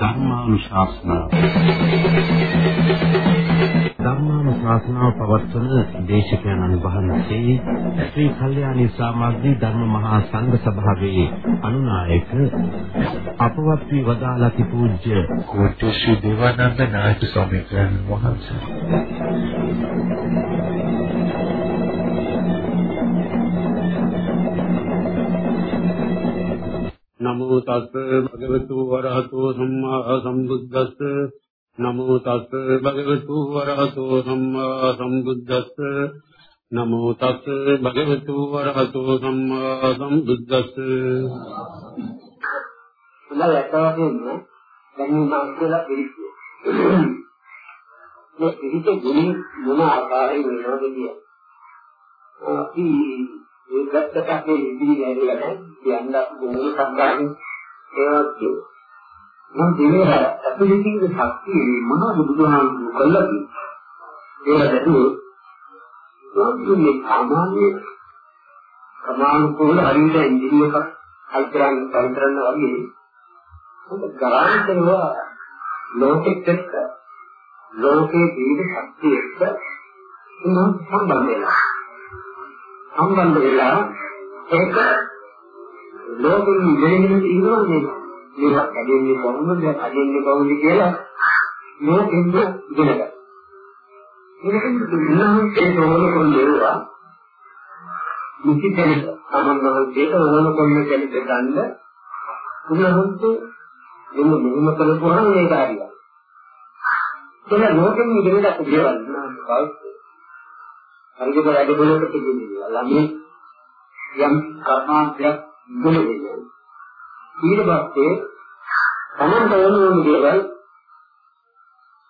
ධර්මානුශාසනාව ධර්මානුශාසනාව පවත්වන දේශකයන්න් වහන්සේ ශ්‍රී කල්යාණී සමාජී ධර්ම මහා සංඝ සභාවේ අනුනායක අපවත් වී වදාළති පූජ්‍ය කෝට්ටේ ශ්‍රී දේවානන්ද නායක ස්වාමීන් වහන්සේ. නමෝ තස් භගවතු වරහතෝ සම්මා සම්බුද්දස්ස නමෝ තස් භගවතු වරහතෝ සම්මා සම්බුද්දස්ස නමෝ තස් භගවතු වරහතෝ සම්මා සම්බුද්දස්ස උනා යටවටින් දැන් මම කියලා පිළිගන්නේ මේ පිළිච්ච ගුණ මොන ආකාරයෙන් වෙනවද කියන්නේ අපි ඒ පැත්තට අපේ ඉදිරි ඇවිල්ලා නැහැ. කියන්න අපි මොන සංගාමේ ඒවත් කියනවා. මම දෙවියන් අපිටිගේ ශක්තිය මොනවද බුදුහාමුදුරුවෝ කළා කියන්නේ. ඒක දැක්කේ මේ සාමාන්‍ය ප්‍රමාණිකවල හරියට එන්ජින් එකක් අල්තරන් පරිතරන වගේ හොඳ ගාන කරනවා ලෝකෙත් එක්ක ලෝකේ දීන ශක්තිය එක්ක සම්බන්ධ වෙනවා. සම්බන්ධ වෙලා ඒක ලෝකෙ ඉගෙනගෙන ඉන්නවා නේ මේක ඇදෙන්නේ කොහොමද ඇදෙන්නේ කොහොමද කියලා ලෝකෙන්න ඉගෙන ගන්න. ඒකෙන් දුන්නාම ඒක ඕන කොල්ලේවා මුචි දෙන්න සමන්වල දෙක ඕන කොල්ලේ දෙන්න ගන්න උනහොත් එන්න මෙහෙම කළපුවාම මේක හරියයි. ඒක ලෝකෙන් ඉගෙන ගන්න දේවල් නෑ හරියට වැඩ බලකට කියන්නේ ළමයි යම් කර්මාන්තයක් ඉගෙන ගන්න. ඊට පස්සේ තමන්ට ඕන ඕන දේවල්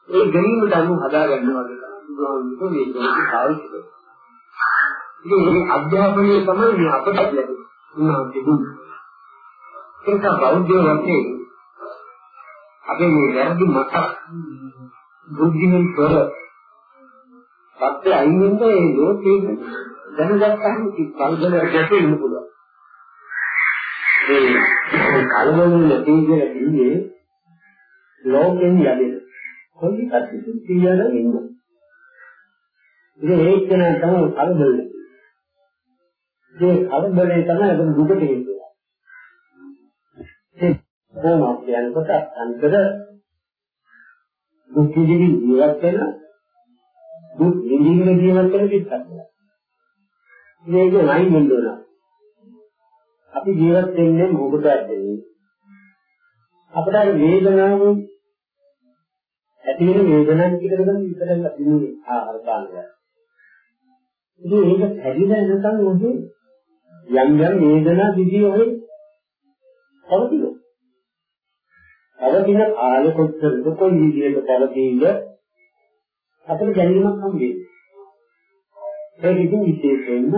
ඒ ගැනීමට අනුව හදා ගන්නවා කියලා බුදුහාමුදුරුවෝ මේ දෙකේ පාවිච්චි කරනවා. ඉතින් මේ අධ්‍යාපනය තමයි මේ අපට ලැබෙන්නේ. උන්වහන්සේ දුන්නේ. ඒක බෞද්ධ වශයෙන් අපේ මේ වැරදි මතක් බුද්ධිමත් කර සත්‍ය අයින් වෙන්න ඒ ලෝකේ දැනගත්තාම කල්පන ගැටෙන්න පුළුවන්. ඒ කලබල නැති කියලා කිව්වේ ලෝකෙන් ලැබෙන කොයි කටයුතු කියලා ඉන්න. ඉතින් ඒක න තමයි කලබල. ඒ කලබලේ තමයි අපේ දුකට හේතුව. ඒ කොහොමද කියනකොට අන්තර දුක් ජීවිත වෙන දුක් විඳින්න ජීවත් වෙන පිටක්. මේක නයි වෙන්න ඕන. අපි ජීවත් වෙන්නේ මොකටද ඇත්තේ? අපිට වේදනාව ඇති වෙන වේදනාවක් කියලා ගන්න විතරක් තිබුණේ ආහාර පානය. ඉතින් මේක හැදිලා එනකන් මොකද යම් යම් වේදනා දිදී ඔය පවතිනවා. පවතින කාල කොච්චරද කොයි විදිහට පවතිනද අපිට දැනීමක් හම් වෙන්නේ. ඒක ඉතින් විශේෂයෙන්ම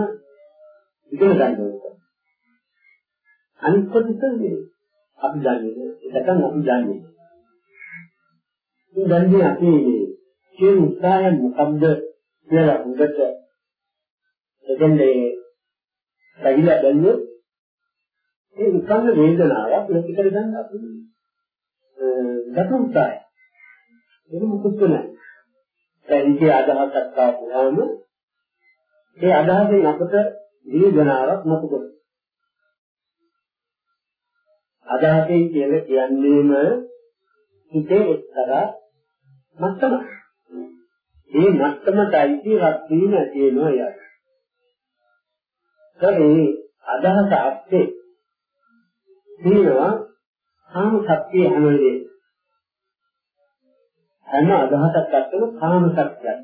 ඉගෙන ගන්න ඕනේ. අනිත් කොටස අපි දන්නේ නැත්නම් අපි දන්නේ. මේ දන්නේ අපි කියන උත්සාහය මොකද්ද කියලා උගත එතෙන්දී පැවිලා බැලුවොත් ඒ උත්සන්න වේදනාවක් ලෝකිතට ගන්න අපි ගත උත්සාහය. ඒක මුකුත් නැහැ. පැවිදි අදහසක් ආවම ඒ අදහසෙන් අපට වේදනාවක් මතු කරනවා. අදහසෙන් කියලා කියන්නේම හිතේ එක්තරා මට්ටම. ඒ මට්ටමටයි රත් වීම ඇති වෙනවා යාර. ඒ අදහස ඇත්තේ තියෙනවා කාම සත්‍ය හැම වෙලේම හැම අදහසක් ගත්තම කාම සත්‍යයක්.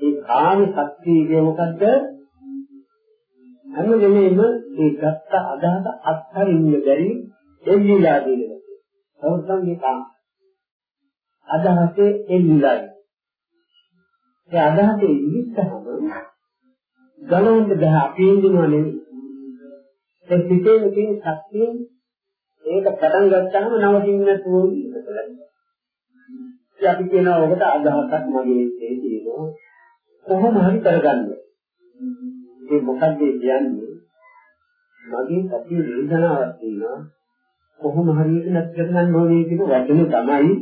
ඒ කාම සත්‍යයේ මොකද්ද? හැම වෙලෙම ඒ ගත්ත අදහස අත්හරින්න බැරි එල්ලීලා දෙනවා. සෞසංගේ කාම. අදහසේ එල්ලීලායි. ඒ අදහසේ ඉස්සහම ගලවන්න බෑ අපි ඉන්නව නෙවෙයි. ඒ පිටේ තියෙන ශක්තියෙන් ඒක පටන් ගත්තාම නවතින්න නැතුව ඉඳලා. අපි කියනවා ඔකට අදහසක් මගේ හිතේ තියෙනවා. කොහොම හරි කරගන්න. ඒ මොකක්ද කියන්නේ? මගේ සතිය වේදනාවක් තියෙනවා. කොහොම හරි ඒක නැති කරගන්න ඕනේ කියන වචනේ තමයි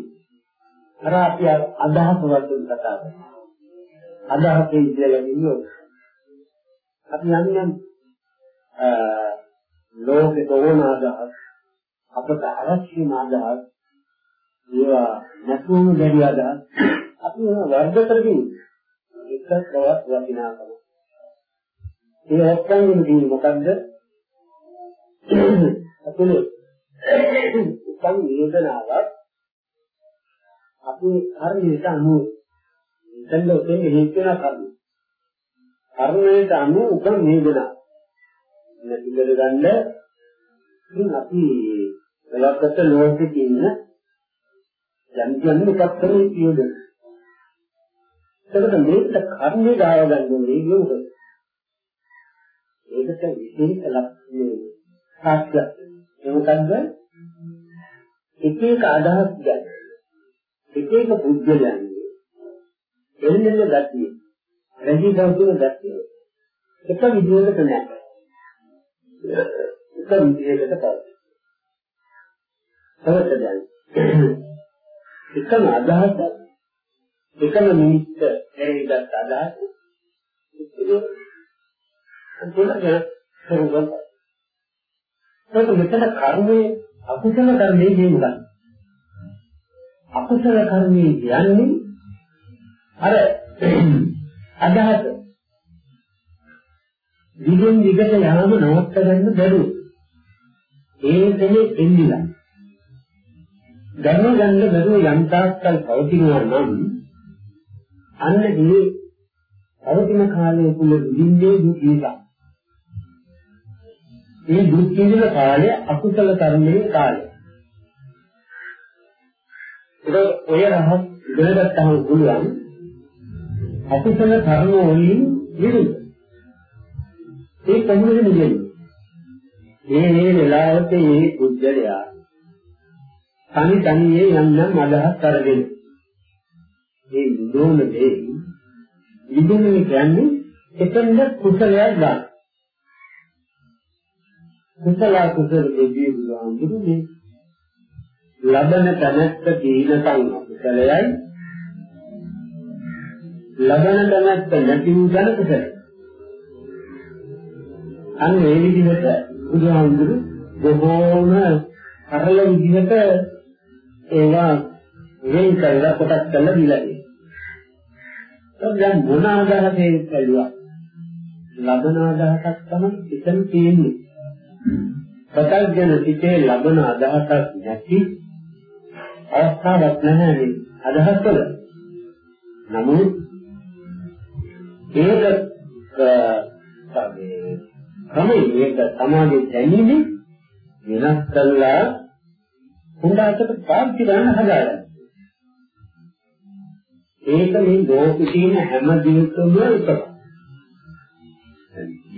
අර අපි අදහස් වලින් කතා කරන්නේ. අදහසේ ඉඳලා ඉන්නෝ. අපි යන්නේ ලෝකේ තෝරන අදහස් අපට අවශ්‍ය අදහස් ඒවා නැතුවම බැරි අදහස් අපි ඒවා වර්ග කරගෙන එක තවත් වටිනාකම ඒ ඔක්කොම කියන්නේ මොකද්ද? අපේ උපන් වේදනාවක් අපේ කර්මයට අනුව දැන් ඔතෙන් හේතු වෙන කර්ම කර්මයට අනුව උපන් වේදනාවක්. නැති කරගන්න ඉතින් අපි වෙලකට ලෝකෙක ඉන්න යම් යම් එකක් කරේ කියද එතකොට මේකට කර්මය ගාව ගන්න ඕනේ කියනකොට ඒකට විශේෂ ලක්ෂණය සාක්ෂ්‍ය ඒ මොකද්ද? එක එක අදහස් ගන්න. එක එක පුද්ගලයන්ගේ එන්නේ ගතිය. රැඳී පවතින ගතිය. එක විදිහකට නැහැ එක විදිහකට පවතින තවත් දැන් එකම අදහස එකම නිමිත්ත හැරීගත් අදහස. අන්තිමට කරුණා ඒක මෙතන කර්මයේ අකුසල කර්මයේ කියන්නේ අකුසල කර්මයේ කියන්නේ අර අදහස. දිගින් දිගට යාම නවත්ත ගන්න බැරුව. ඒ දෙලේ එන්නිලා ගන්න ගන්න බැරුව යම් තාක්කල් පවතිනවා නම් අන්න ඒ පවතින කාලයේ තුල විඳින්නේ දුක් නිසා. මේ දුක් විඳින කාලය අකුසල කර්මයේ කාලය. ඒක ඔය රහස් ඉගෙන ගන්නම පුළුවන් අකුසල කර්ම වලින් විරුද්ධ. ඒ කොහොමද නිදෙන්නේ? මේ මේ වෙලාවට මේ පුද්ගලයා තනි තනියේ යම් යම් අදහස් අරගෙන මේ විදෝන දෙයි විදෝනේ කියන්නේ එතනද කුසලයක් ගන්න. කුසල කුසල දෙවි බුදුහාමුදුරුනේ ලබන තැනත්ත දීනකම් කුසලයයි ලබන තැනත්ත නැති වූ ධන කුසලයි. අන්න ඒ විදිහට බුදුහාමුදුරු බොහෝම සරල විදිහට ඒවා වෙන් කරලා කොටස් කරලා දීලා තියෙනවා. දැන් මොන ආදාහයෙන් කළුවා? ලබන ආදාහයක් තමයි එතන තියෙන්නේ. පතල්ගෙන සිටේ ලබන අදහසක් නැති අවස්ථාවක් නැහැ මේ අදහස් වල. නමුත් ඒක තමයි මේක තමයි දැනීමේ වෙනස් කළා හොඳට පාවිච්චි කරන්න හදාගන්න. ඒක මේ ලෝකෙ තියෙන හැම දෙයකම එකක්.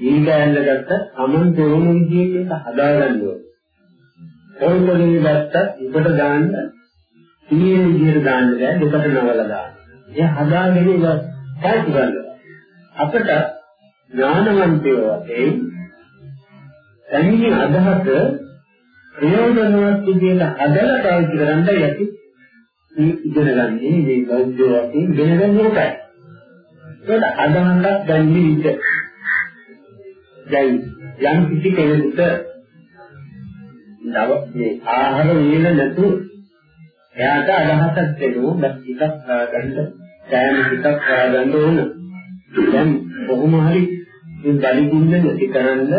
දීගයන්ල ගත්ත අමන් තෝරන විදිහට ඒක හදාගන්න ඕනේ. කොල්පොලේ ගත්ත ඉබට දාන්න තියෙන විදිහට දාන්න බෑ දෙකට නවල දාන්න. ඒ හදාගෙන ඒක පාවිච්චි කරන්න. අපිට ඥානවන්තයෝ වශයෙන් එන්නේ අදහස ප්‍රයෝජනවත් විදිහට හදලා පාවිච්චි කරන්න යටි ඉගෙන ගන්නේ මේ බෞද්ධ වශයෙන් ඉගෙන ගන්න එකයි. ඒක අදහන්නක් ගන්නේ ඉත. දැන් යම් කිසි කෙනෙකුට නව මේ ආහාර වේල නැතු එයාට අදහසක් දෙනවා බස් ටිකක් ගන්න සෑම ටිකක් කරගන්න ඕන. දැන් කොහොම හරි මේ බලි ගුණ නැති කරන්න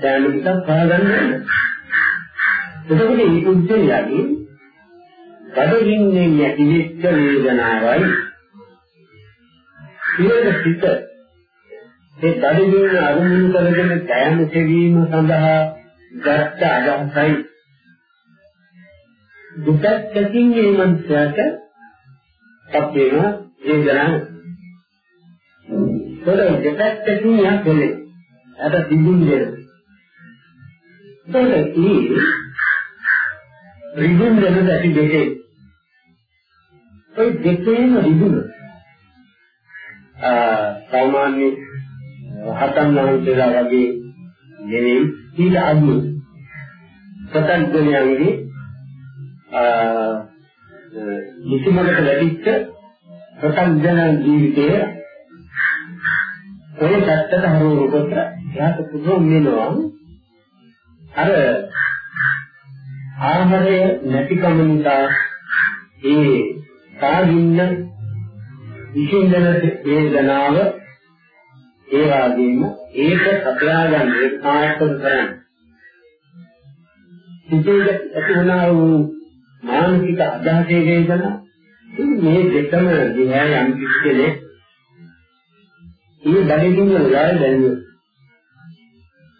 සෑම ටිකක් කරගන්න ඕන. එතකොට මේ පුද්ගලයාගේ බඩගින්නේ යටිවෙච්ච වේදනාවයි ඊළඟ සිත ඒ බඩගින්න අරමුණු කරගෙන කයම සෙවීම සඳහා ගත්ත අදහසයි දුකකින් මේ මනසට අපේන වේදනාව ඒකට දෙකකින් යන්නේ අර දිගින් දෙන ඒකට රිදුන් දෙන ඇති දෙකේ. ඒ දෙකේම රිදුන. ආ සාමාන්‍ය හතන් වහන්සේලා වගේ නෙවෙයි ඊට අඩු. සතන්ගණයන්ගේ ආ නිසිමකට ලැබිච්ච සතන්ගණ ජීවිතයේ ඔය පැත්තට හරවනකොට එයාට පුළුවන් වෙනවා අර ආහාරය නැතිකම නිසා ඒ කාගින්න විශේෂණ වේදනාව ඒ වගේම ඒක සපයා ගන්න ඒක සාර්ථක කරන්න. සිතේ ඇතිවනා වූ මානසික අධ්‍යාසයේ වේදනා මේ දෙකම දිහා යම් කිසිලෙක් මේ බඩගින්න වෙලාවේ දැනෙනවා.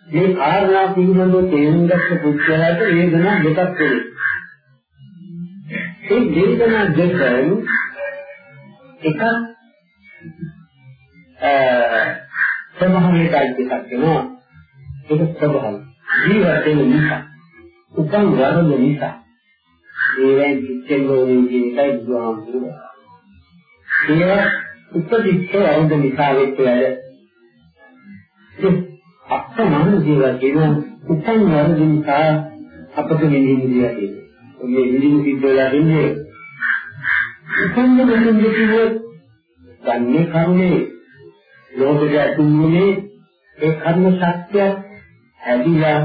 මේ කාරණා පිළිබඳව තේරුම් ගත්ත පුද්ගලයාට වේදනා දෙකක් වෙනවා. ඒ වේදනා දෙකෙන් එකක් ස්වභාවයට අයිති එකක් වෙනවා. ඒක ස්වභාවය. ජීවිතේ නිසා. උපන් වරද නිසා. ඒවෙන් පිටෙන්නෝනේ කියන එකයි බුදුහාමුදුරුවෝ. ඒක උපදිච්ච වරද නිසා වෙච්ච වැඩ. අප්‍රමාණ ජීවිතේ කියන උපන් වරද නිසා අපට නිදින් දියදී. මේ නිදින් සිද්ධ වෙලා ඉන්නේ. උපන් වරද නිසා ගන්නේ කරුණේ ලෝකෙට ඇතුළුනේ ඒ කර්ම ශක්තිය හැදිලා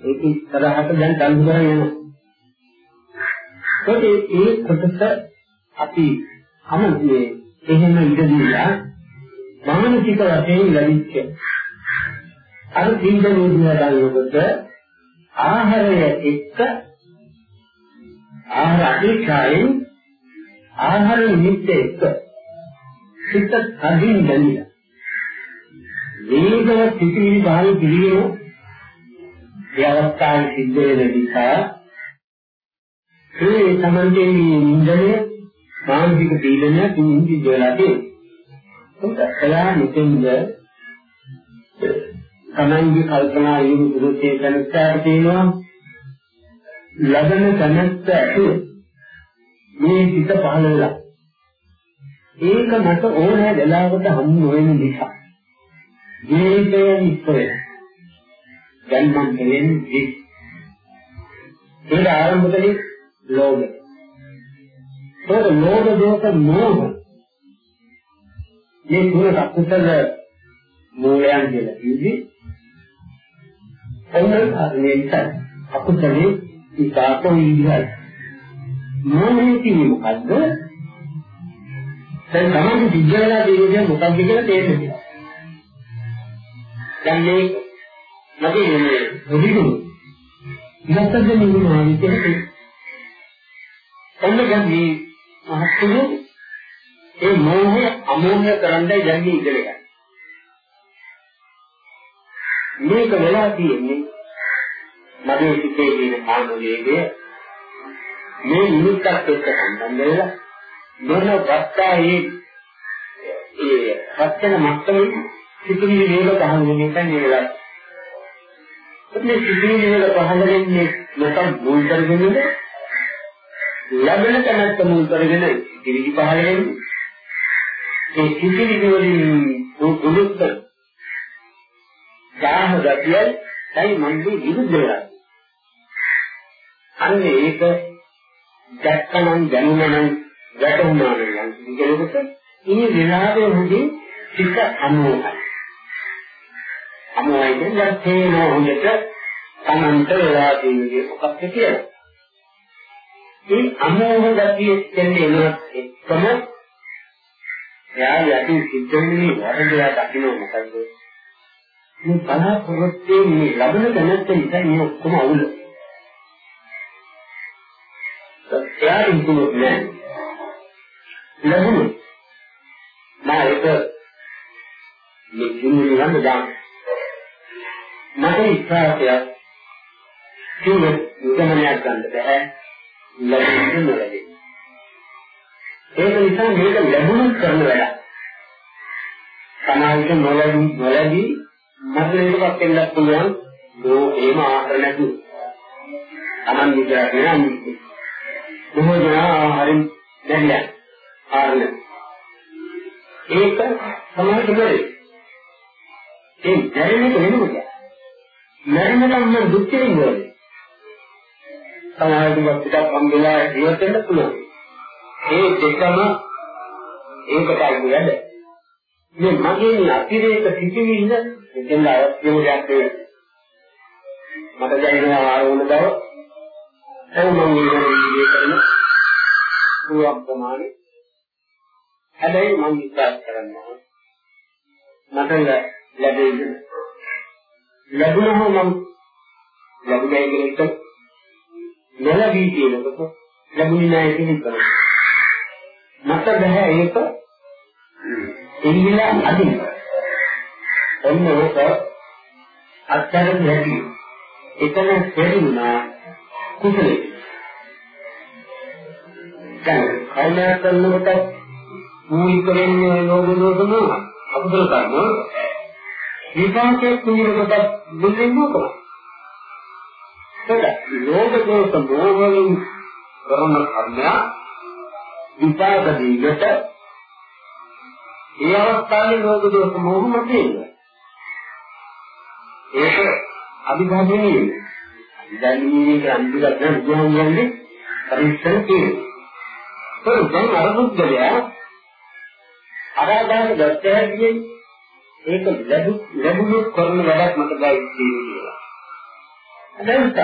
ඒක ඉස්සරහට දැන් දන් කරගෙන යනවා. ඒකේ ඒ කොටස අපි අමතේ එහෙම ඉඳලා මානසික වශයෙන් ලැබිච්ච අර දීර්ඝ නෝදියා ගන්නකොට ආහාරය එක්ක ආහාර අධිකායෙන් ආහාර නිමිත්ත එක්ක සිත කඩින් බැඳිලා වේගව පිටිවිලි බාහිර පිළිවෙල ඒ අවස්ථාවේ සිද්ධ වෙන නිසා ඒ සමන්ගේ නින්දනය මානසික පීඩනය කිංචි වෙලා තියෙනවා. එයා මෙතෙන්ද තමන්ගේ කල්පනා වීම පුරුෂේ දැනස්තාට තියෙනවා ලබන දැනස්ත ඇතුළේ මේ සිත පහළ වෙලා ඒක මට ඕනෑ වෙලාවකට හමු නොවන නිසා ජීවිතය ඉස්සරහ. දැන් මම කියන්නේ ඒක ආරම්භ කලේ ලෝභ ඒක ලෝභ දෝෂ මෝහ මේ තුන අකුසල මූලයන් කියලා කිව්වේ ඔන්න කාරණේ නිසා අකුසලේ විපාකෝ විදිහයි මෝහය කියන්නේ මොකද්ද? දැන් තමයි සිද්ධ වෙලා තියෙන්නේ මොකක්ද කියලා තේරෙන්නේ දැන් මේ මගේ මේ බුදුගුරු මොකද නිවුණා විදිහට ඔන්න දැන් මේ මහත්තුරු ඒ මෝහය අමෝහය කරන්නයි දැන් මේ ඉගෙන ගන්න. මේක වෙලා තියෙන්නේ මගේ සිතේ තියෙන වේගය මේ නිමිත්තක් එක්ක සම්බන්ධ වෙලා මොන වත්තායේ ඒ වචන මට්ටමේ සිතුවිලි වේග පහළ වෙන එකයි මේ වෙලාව. මේ සිතුවිලි වේග පහළ වෙන්නේ නැත්නම් මුල් කරගෙනද ලැබෙන තැනත් මුල් කරගෙන සිතුවිලි පහළ වෙන්නේ. ඒ සිතුවිලි වලින් උදුත් ගාහ ගතියයි තයි මන්දි විරුද්ධ වෙලා. අන්න ඒක දැක්කනම් දැනුණනම් වැටුණා නම් කියනකොට මේ විලාපයේ හොඳින් සිත අනුමතයි. අමෝයි කියන්නේ තේනෝ හොඳට තමන්ට වෙලා තියෙන්නේ මොකක්ද කියලා. මේ අමෝහ ගතිය කියන්නේ එනවත් එක්කම එයා යටි සිද්ධුනේ වරදලා දකින්න මොකද්ද? මේ බලාපොරොත්තු මේ ලබන දැනත් නිසා මේ ඔක්කොම අවුල. එයා ඉක්මුත් නෑ. ලැබුණා. මා ඒක මේ ජීවිතේ යන්න දාන්න. මට ඉස්සරහට කිව්ව උදමනයක් ගන්න බෑ. ලැබෙන්නේ නැලේ ඒක නිසා මේක ලැබුණොත් කරන වැඩක්. සමාජික නොලැබි නොලැබි මට මේකක් වෙන්නත් පුළුවන් දෝ එහෙම ආහාර නැතුව. Taman විතරක් නෙවෙයි. බොහෝ දෙනා හරින් දැරියා ආරණ ඒක තමයි ඉන්නේ ඒ දැරෙන්නේ වෙනකොට මරණකම් නම් දුක් වෙන්නේ සමාජයට පිටක් හම්බෙලා ජීවත් වෙන්න පුළුවන්. ඒ දෙකම ඒකටයි වැඩ. මේ මගේ අතිරේක සිටිවිල්ල දෙන්න අවශ්‍යම දෙයක් නෙවෙයි මට දැනෙනවා ආරෝණ බව. ඒ මම මේ කරන පුළුවන් ප්‍රමාණය. හැබැයි මම විශ්වාස කරනවා. මට ලැබෙන්නේ ලැබුණම මම ලැබුණයි කියන එක නොලැබී කියනකොට ලැබුණේ නැහැ කියන එක. මට බෑ ඒක එන්නේ අදින්. ඔන්න ඒක අත්‍යවශ්‍ය නැති. එතන පෙරුණා කුසලයේ. දැන් කල්පනා කරනකොට මූලික වෙන්නේ ලෝභ දෝෂ මොහ අකුසල කර්ම විපාකයේ කුණියකට දෙන්නේ මොකක්ද? ඒක ලෝභ දෝෂ මොහ වලින් කරන කර්මය විපාක දීගට ඒ අවස්ථාවේ ලෝභ දෝෂ මොහ මතේ ඒක අභිභාජනීය අභිධර්මීය කියන්නේ අභිගත බුදුහාමුදුරන්ගේ පරිස්සම් තියෙනවා. ඒක දැන් අර බුද්ධලයා අරාදාන දැක්කහැදී ඒක ලැබු ලැබුණු කරන වැඩක් මට ගයි කියලා. දැන්ට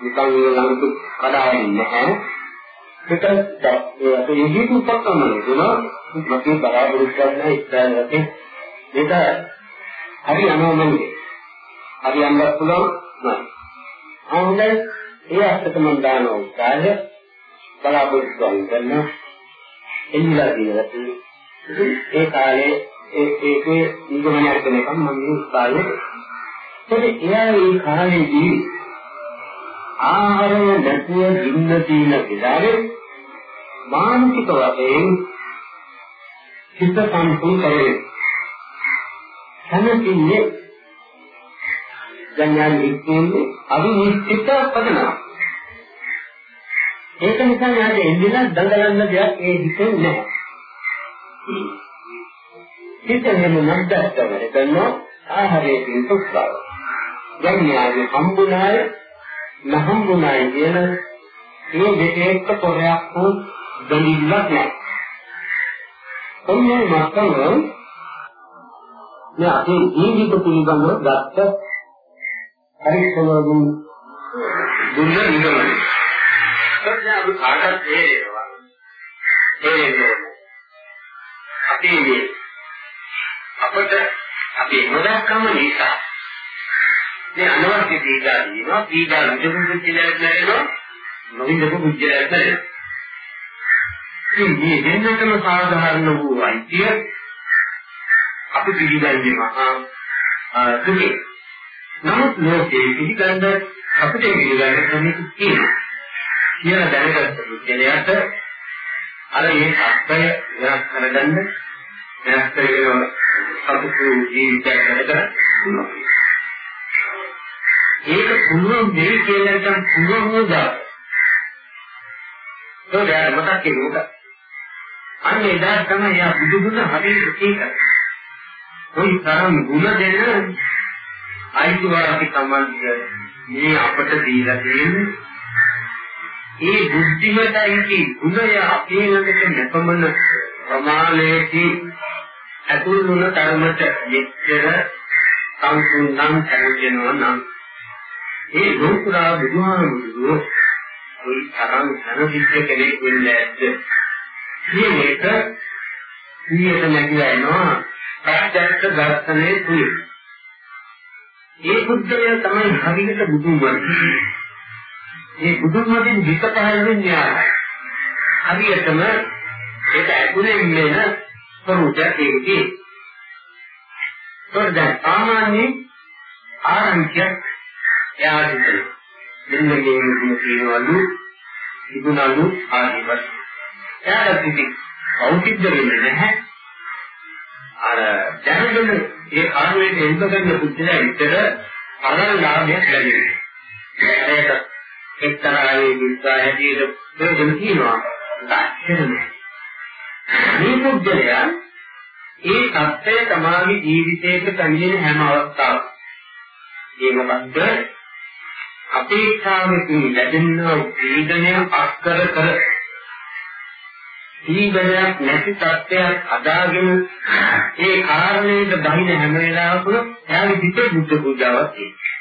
නිකන් ළඟට කඩාවෙන්නේ නැහැ. ඒක ඒක යුතු පත්තම නෙවෙයි. මගේ බලාපොරොත්තු ගන්න ඉස්සරහට ඒක හරි අනෝමනේ. හරි අන්නත් පුළුවන් නෑ. ආහොඳයි ඒ අත්තට මම දානවා උත්සාහය බලාපොරොත්තු ගන්න එන්නිලා තියෙනවා. ඒ කාලේ ඒ ඒකේ නිගමනයක් වෙනකම් මම මේ උත්සාහය ඒකේ එයා ඒ කාලේදී ආහාරය නැතුව ඉන්න තියෙන විලාරේ මානසික වශයෙන් චිත්ත සම්පූර්ණ කරේ. සමතින්නේ ගණ්‍යන් ඉක්මන්නේ අවිනිශ්චිත පදනවා. ඒක නිසා යාට එන්දිලා දඟලන්න දෙයක් ඒ හිතේ නැහැ. හිතෙන්නේ නැද්දට වැඩ කරනවා ආහාරයේ තුස්කාව. ගණ්‍යාගේ හම්බුනාය නහම්බුනාය කියන මේ දෙකේක පොරයක් වූ දෙලිල්ලක් නැහැ. කොන්නේ මතම මේ අපේ ජීවිත පිළිබඳව ගත්ත පරික්ෂණවලින් දුන්න නිගමනය. දැන් අපි කාටත් තේරෙනවා. තේරෙන්නේ අපි මේ අපිට අපි නොදක්කම නිසා මේ අනවශ්‍ය දීලා දිනවා දීලා විදුරු විද්‍යාලයක් නැරෙනවා නොවිදපු විද්‍යාලයක් නැරෙනවා. මේ දෙන්නටම සාධාරණ වූ අයිතිය අපි පිළිගන්නේ මහා දුකේ. නමුත් ලෝකයේ පිළිගන්න අපිට පිළිගන්න ක්‍රමයක් තියෙනවා. කියලා දැනගත්ත පුද්ගලයාට අර මේ සත්‍යය වෙනස් කරගන්න වෙනස් කරගෙන සතුටු ජීවිතයක් ගත කරන්න ඒක පුළුවන් දෙවි කියලා නම් පුළුවන් නෝදා ඒක මතක් කෙරුවද? අන්න එදා තමයි යා බුදුගුණ හරියට ඒක කොයි තරම් ගුණ දෙන අයිතිවාසිකම් මේ අපට දීලා තියෙන්නේ. ඒ බුද්ධිමතයි ගුණය අපේ ළඟට නැපමණ ප්‍රමාණයකින් ඇතුල් වුණ කර්මත විච්ඡර සම්පූර්ණම් කරගෙනවා නම් ඒ ලෝකුරා බුදුහාමුදුරුවෝ ওই තරම් සරවිච්ඡ කෙනෙක් වෙන්නේ නැද්ද? මේක නියත නැතිලා යනවා ප්‍රත්‍යක්ෂ දර්ශනේ තුල. ඒ බුද්ධය තමයි හරියට බුදුන් වහන්සේ. ඒ බුදුන් වහන්සේ විකතයෙන් න්‍යායයි. හරියටම ඒක ඇතුලේ ඉන්නේ නේද? ස්වરૂපයක් ඒකේ. ඒකද සාමාන්‍ය ආරම්භයක් යාදිත. මෙන්න මේ විදිහ කියනවලු ඉදුණලු ආදී වශයෙන්. එයාට කිසි අවුතිද්ද වෙන්නේ නැහැ. අර දැනගෙන ඒ කාර්යයෙන් එල්බ ගන්න පුද්ගලයා විතර අරන් ලාභයක් ලැබෙනවා. ඒක එක්තරාවේ විස්සා හැටියට ප්‍රයෝජන තියෙනවා. දැක්කේ මේ පුද්ගලයා ඒ සත්‍යය තමාගේ ජීවිතයක තනියෙන් හැම අවස්ථාවක්. ඒ මොකද්ද? අපේක්ෂාවකින් ලැබෙන පීඩනය අක්කර කර පීඩනයක් නැති තත්ත්වයක් අදාගෙන ඒ කාරණේට බහින හැම වෙලාවකම එයාගේ පිටේ බුද්ධ පූජාවක් තියෙනවා.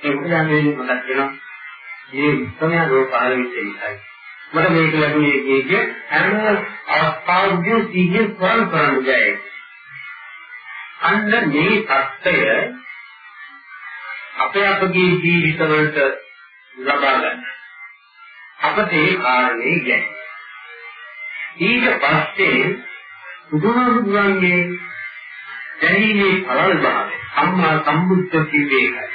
ඒ මොකද මේ මතක් වෙනවා. මේ උත්තරය රෝපාල විශ්ේෂයි. මට මේක ලැබුණේ ඒකේ හැම අවස්ථාවකදී සීයෙන් ස්වරන් කරන්න බැහැ. අන්න මේ தත්ත්වය අපේ අපගේ ජීවිතවලට ලබා ගන්න. අපට ඒ කාරණේ ගැන. ඊට පස්සේ බුදුහාමුදුරන්ගේ දැනීමේ පළල් භාවය සම්මා සම්බුද්ධ කිවේකයි.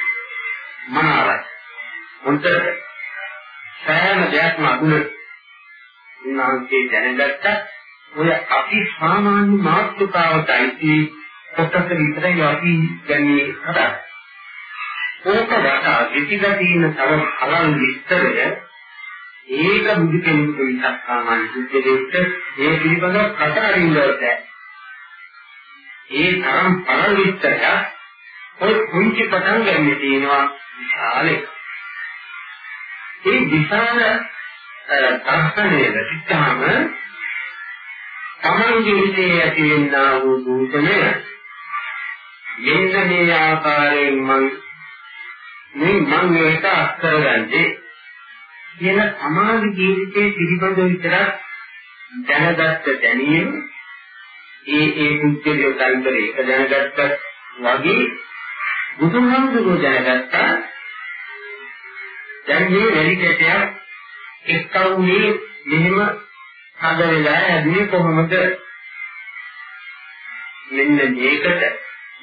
මනාවයි. උන්ට සෑම දෙයක්ම අඳුන උන්වහන්සේ දැනගත්ත ඔය අපි සාමාන්‍ය මාතෘකාවටයි කොටස විතරයි අපි ගන්නේ කතා. ඕක වටා විචිත තියෙන තව කලන් විස්තරය ඒක බුදු කෙනෙකුට විතක් සාමාන්‍ය බුද්ධ ඒ පිළිබඳව කතා අරින්නවත් ඒ තරම් පරම විස්තරය ඔය කුංචි පටන් ගන්න තියෙනවා විශාලේ. ඒ විශාල දර්ශනයේ සිද්ධාම තමන්ගේ හිතේ ඇතිවෙනා වූ දූෂණය මෙන්න මේ ආකාරයෙන් මං මේ මං මේක අත්කරගන්නේ කියන සමාධි ජීවිතයේ පිළිබඳ විතරක් දැනගත්ත දැනීම ඒ ඒ පුද්ගලිය කල්පරේ ඒක දැනගත්ත වගේ බුදුහාමුදුරුවෝ දැනගත්තා. දැන් මේ වැඩි කැටයක් එක්කවුනේ මෙහෙම හද වෙලා ඇදුවේ කොහොමද? මෙන්න මේකට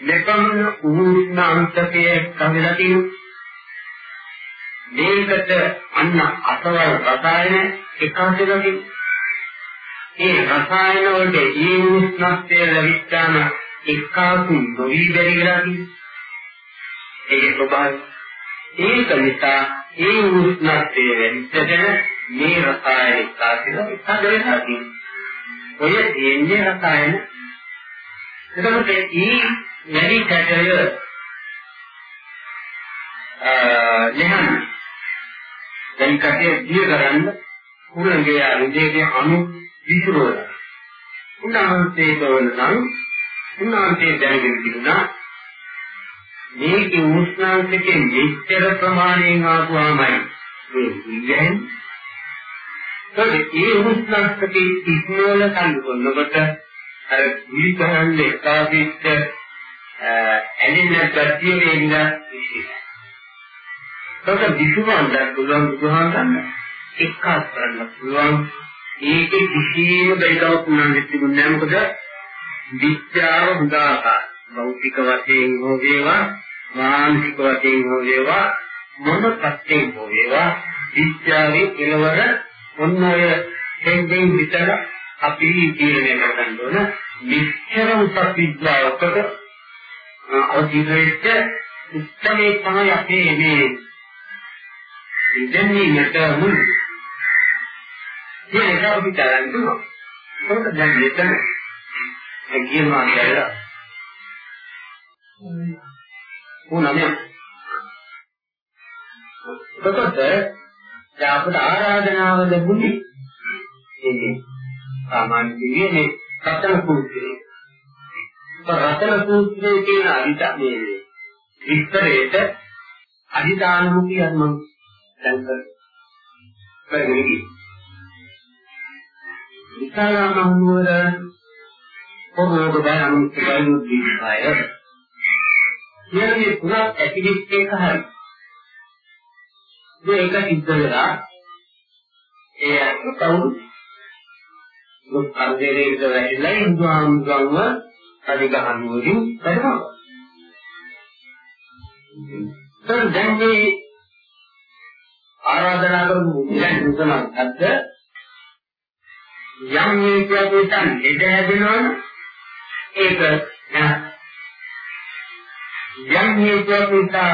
මෙපමණ උරුණ අන්තකයේ කඳලා තියෙනවා. මේකට අන්න අසවල් රසායන එකාසෙලා තියෙනවා. ඒ රසායන වලට ඒ උෂ්ණත්වය ලැබිච්චාම එක්කාසු නොවි බැරි වෙලා තියෙනවා. ඒකේ ස්වභාවය ඒක නිසා ඒ උෂ්ණත්වය වැඩිච්චගෙන මේ රසායනික කාසින එකද වෙනවා කියන්නේ. ඔය දෙන්නේ රසායන. එතකොට ඊ වැඩි කැටය අ දැන් කටේ දිය කරන්න කුරංගේ අනුදේගේ අනු විසිරෝල. උන්වහන්සේ තවන නම් උන්වහන්සේ දැනගෙන තිබුණා මේකේ උෂ්ණාංශකේ මෙච්චර ප්‍රමාණයෙන් ආපුවාමයි මේ කියන්නේ. ඒ උෂ්ණාංශකේ ඉක්මවල කල්පනකොට අර විලිකරන්න එකාපිට ඇලෙන ගැතිය වෙන්න ඉතිරි. ඒක විසුමන්ද පුළුවන් බුදුහාම ගන්න. එක්කාස් කරන්න පුළුවන්. ඒකේ කිසිම දෙයක්වත් උනන්නේ තිබුණේ නැහැ මොකද විද්‍යාව හුදාකාර භෞතික වශයෙන් හෝ වේවා මානසික වශයෙන් හෝ වේවා මොන පැත්තෙන් හෝ වේවා විද්‍යාවේ කෙලවර ඔන්න ඔය දෙන්නෙන් විතර අපි තීරණය කරගන්න ඕන. මෙච්චර උසස් විද්‍යාවකට අධිවෙච්ච උත්තරේ තමයි අපේ මේ ඉදෙන්නීමට මුල්. ඒක අපි තරන් දුන්නා මොකද දැන් මෙතන කියනවා කියලා උනම එතකොට දැන් අපට ආරාධනාව ලැබුණේ එන්නේ සාමාන්‍ය විදිහේ රතන කුච්චේ. රතන කුච්චේ කියන අදිට මේ විස්තරේට අදිදාන මුකියක් මම දැන් කරගෙන ගියේ. විකාරාම නුවර කොහොමද බය අනුස්සයයි දීපාය කියන මේ තුනක් ඇතිවෙච්ච එක හරි. ඒක සිද්ධ වෙලා ඒ අත් කවුරු දුක් අර්ධයේද වැහිලා ඉන්ද්‍රාම්ගම්ව පරිගහනුවරින් කරනවා. දැන් මේ ආරාධනා කරපු මුලින් දුකමත් අද්ද යම් හේතුවකින් ඉඩ හැදෙනවනේ ඒක යම් හේතුවක් නිසා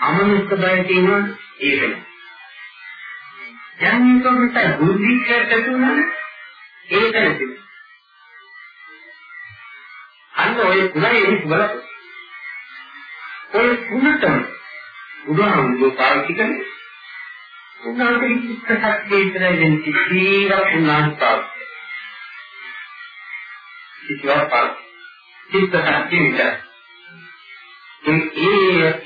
අමනුෂ්‍ය බය තියෙනවා ඒක නෑ. යන්නේ කොහොමද බුද්ධිච්ඡයට තුනන ඒක නෙමෙයි. අන්න ඔය තුනයි එහි බලක. ඔය තුනටම උදාහරණ පාවිච්චි කරන්නේ උන්වහන්සේ චිත්ත ශක්තිය විතරයි දෙන්නේ කිසිවක් උන්වහන්සේ පාවිච්චි. කිසිවක් පාවිච්චි. චිත්ත ශක්තිය විතරයි. ඒ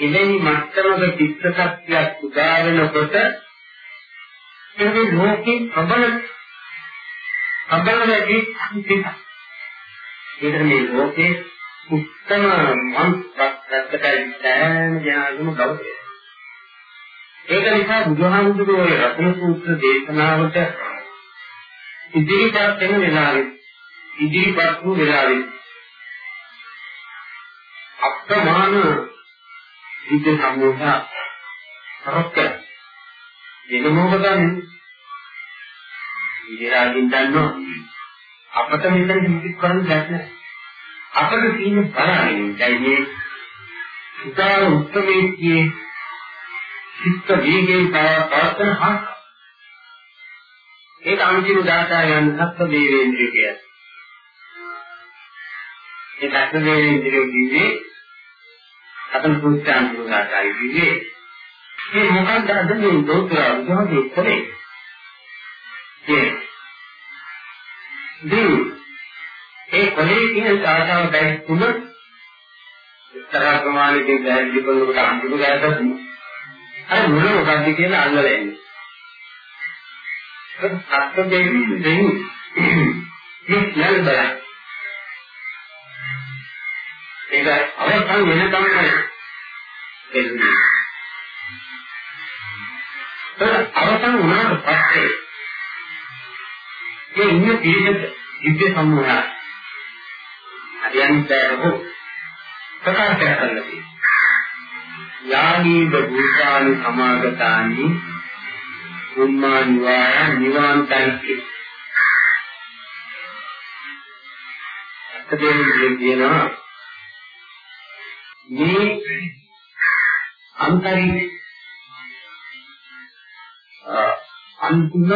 එවැනි මට්ටමක චිත්ත ශක්තියක් උදා වෙනකොට ඒ ලෝකේ ප්‍රබල ප්‍රබල වැඩි සංකේත. ඒකට මේ ලෝකේ උත්තම මන්ත්‍රයක්කටයි සෑම ජනගම ගෞරවය. ඒක නිසා බුදුහාමුදුරුවෝ රත්න සූත්‍ර දේශනාවට ඉදිරිපත් වෙන වෙලාවේ ඉදිරිපත් වූ වෙලාවේ අප්‍රමාණ විද්‍ය සම්මෝහ කරක්ක වෙන මොකදන්නේ ඉතිරාකින් දන්නෝ අපට මෙතන හිතක් කරන්න බැහැ අපට තියෙන බලන්නේ දැයි උදාර උත්තරයේ චිත්ත වේගයෙන් පවත්වන හා ඒක අන්තිම දාතා යන සත්‍ය දේවේන්ද්‍රය කියන්නේ. ඒ සත්‍ය දේවේන්ද්‍රය කියන්නේ අතන පුස්තන් දුනාටයි කිව්වේ. මේ මොකක්ද අද මේ දෝතර විදහාගේ කරේ? ඒ දී ඒ කොලේ කියන සාධාව බැරි තුන එක්තරා ප්‍රමාණයකින් දැන් දීපලකට අන්තිම ගායකතුමා අර මුල මොකද්ද කියලා අල්ලලා එන්නේ. ඒක සත්‍ය දෙවි දෙවි මේ කියන්න බෑ. ඒක අවසන් වෙනකම් එන්නේ. ඒක අවසන් වුණාට පස්සේ මේ ඉන්න පිළිවෙත ඉද්ද සම්මුණා. හරියන්ට ප්‍රකාශ කරලා තියෙනවා. යානීද භූතානි සමාගතානි උම්මා නිවාය නිවාන්තයි අතදෙන්නේ කියනවා මේ අන්තරි අන්තිම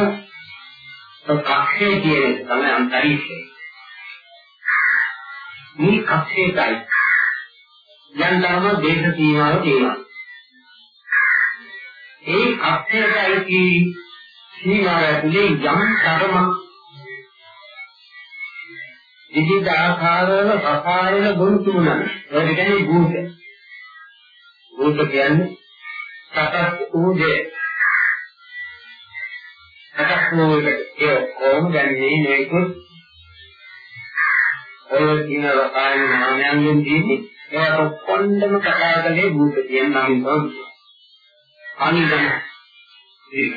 කක්ෂේ කියන තමයි අන්තරීක්ෂය මේ කක්ෂේටයි යම් තරම දේශ සීමාව තියෙනවා. ඒ කප්පයටයි සීමාව ඇතුලේ යම් තරමක් විවිධ ආකාරවල සසාරවල ගුණ තුනක්. ඒක කියන්නේ භූත. භූත කියන්නේ සතස් ඌදේ. සතස් ඌදේ ඒ කොහොම ගන්නේ මේකුත් ඔය කියන රසායන නාමයන්ගෙන් තියෙන්නේ ඒවා ඔක්කොන්දම කතා කරේ භූත කියන නමින් තමයි. අනිදම ඒක.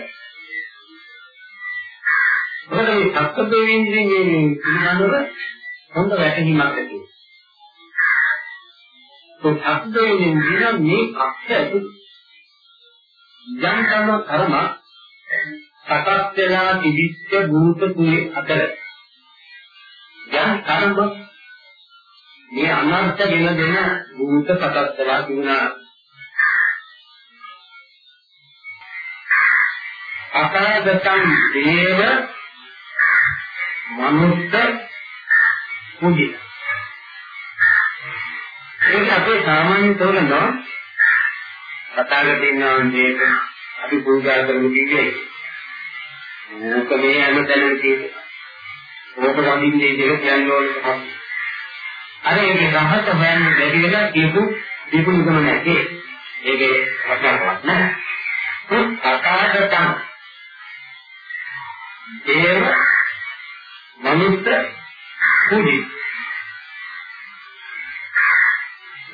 මොකද මේ සත්ත්වේන්ද්‍රයේ මේ පිළිබඳව හොඳ වැටහීමක් ඇති. તો සත්ත්වේන්ද්‍රයේ මේ අක්ෂය යම් කම කර්ම සකස් වෙලා තිබිච්ච භූත තුනේ අතර යම් කර්ම මේ අනර්ථ ගෙන දෙන භූත සකස් වෙලා තිබුණා. අකාදතං දේව මනුස්ස කුජිත. ඒක අපේ සාමාන්‍ය තෝරනවා කතාවකින් නෝන්දේක අපි පූජා කරමු කිව්වේ. මොකද මේ හැමතැනම තියෙන ඕක වඳින්නේ දෙක කියන්න ඕනේ අර ඒකේ රහස හොයන්න බැරි වෙලා කියපු දීපු නිකම නැති. ඒකේ වචනවත් නැහැ. අකාදතං දේව මනුස්ස කුඩි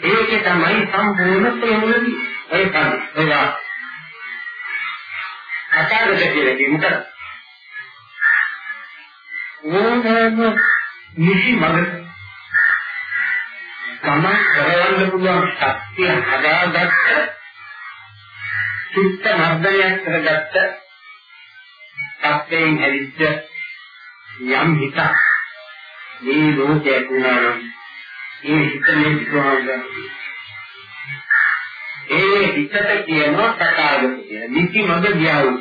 ඒකේ තමයි සම්පූර්ණ ප්‍රයෝජනදී ඒ තමයි ඒවා අකාදත කියලා කියන්නේ මොකද ඕනෑම නිසි මඟ ගමන් කරවන්න පුළුවන් ශක්තිය හදාගත්ත චිත්ත නර්දනයක් කරගත්ත සත්‍යයෙන් හැදිච්ච යම් හිත මේ ලෝකයේ තුනන ඒ හිත මේ විශ්වාසය ඒ හිතට කියනවා තථාගත කියලා. නිසි මඟ ගියා වූ.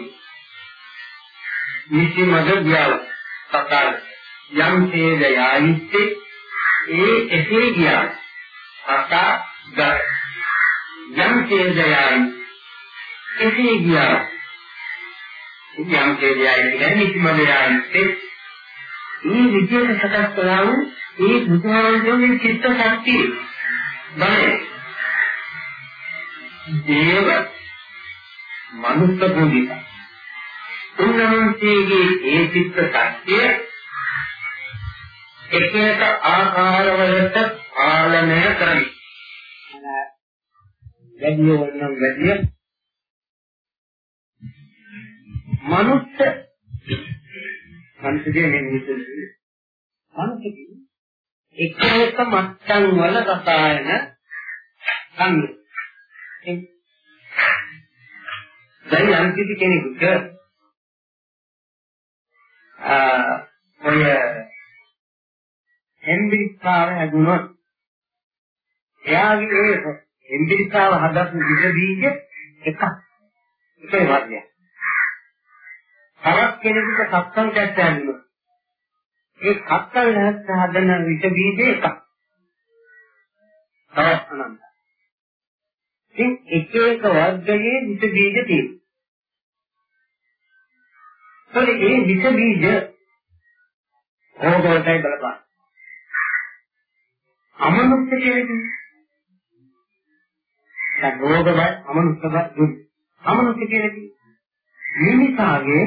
නිසි මඟ ගියා වූ තථාගත. යම් හේද යායිත්තේ ඒ එසේ ගියා. තථාගත. යම් හේද යායි එසේ ගියා. යම් හේද යායි කියන්නේ නිසි මඟ යායිත්තේ මේ විදියට සකස් කළා වූ ඒ බුදුහාමුදුරන්ගේ චිත්ත ශක්තිය බලය. දේව මනුස්ස බුද්ධික උන්වහන්සේගේ ඒ චිත්ත ශක්තිය එක එක ආකාරවලට පාලනය කරමි. වැඩි වුණනම් වැඩි මනුස්ස මනුස්සගේ මේ මිනිස්සුගේ මනුස්සගේ එක එක මට්ටම් වල රසායන ගන්න. දැන් යම් කිසි කෙනෙකුට ආ ඔය හෙම්බිරිස්සාව හැදුනොත් එයාගේ ඒ හෙම්බිරිස්සාව හදපු විස බීජ එකක් එකේ වර්ගයක්. තවත් කෙනෙකුට සත්සං කැට්ට හැදුනොත් ඒ කත්තල් නැත් හදන විස බීජ එකක්. තවත් අනන්ත. ඉතින් එක එක වර්ගයේ විස බීජ තියෙනවා. ඒ විස බීජ ඕගොල්ලන්ටයි බලපාන. අමනුෂ්‍ය කියන්නේ දැන් රෝගබයි අමනුෂ්‍යබයි දුක්. අමනුෂ්‍ය කියන්නේ මිනිසාගේ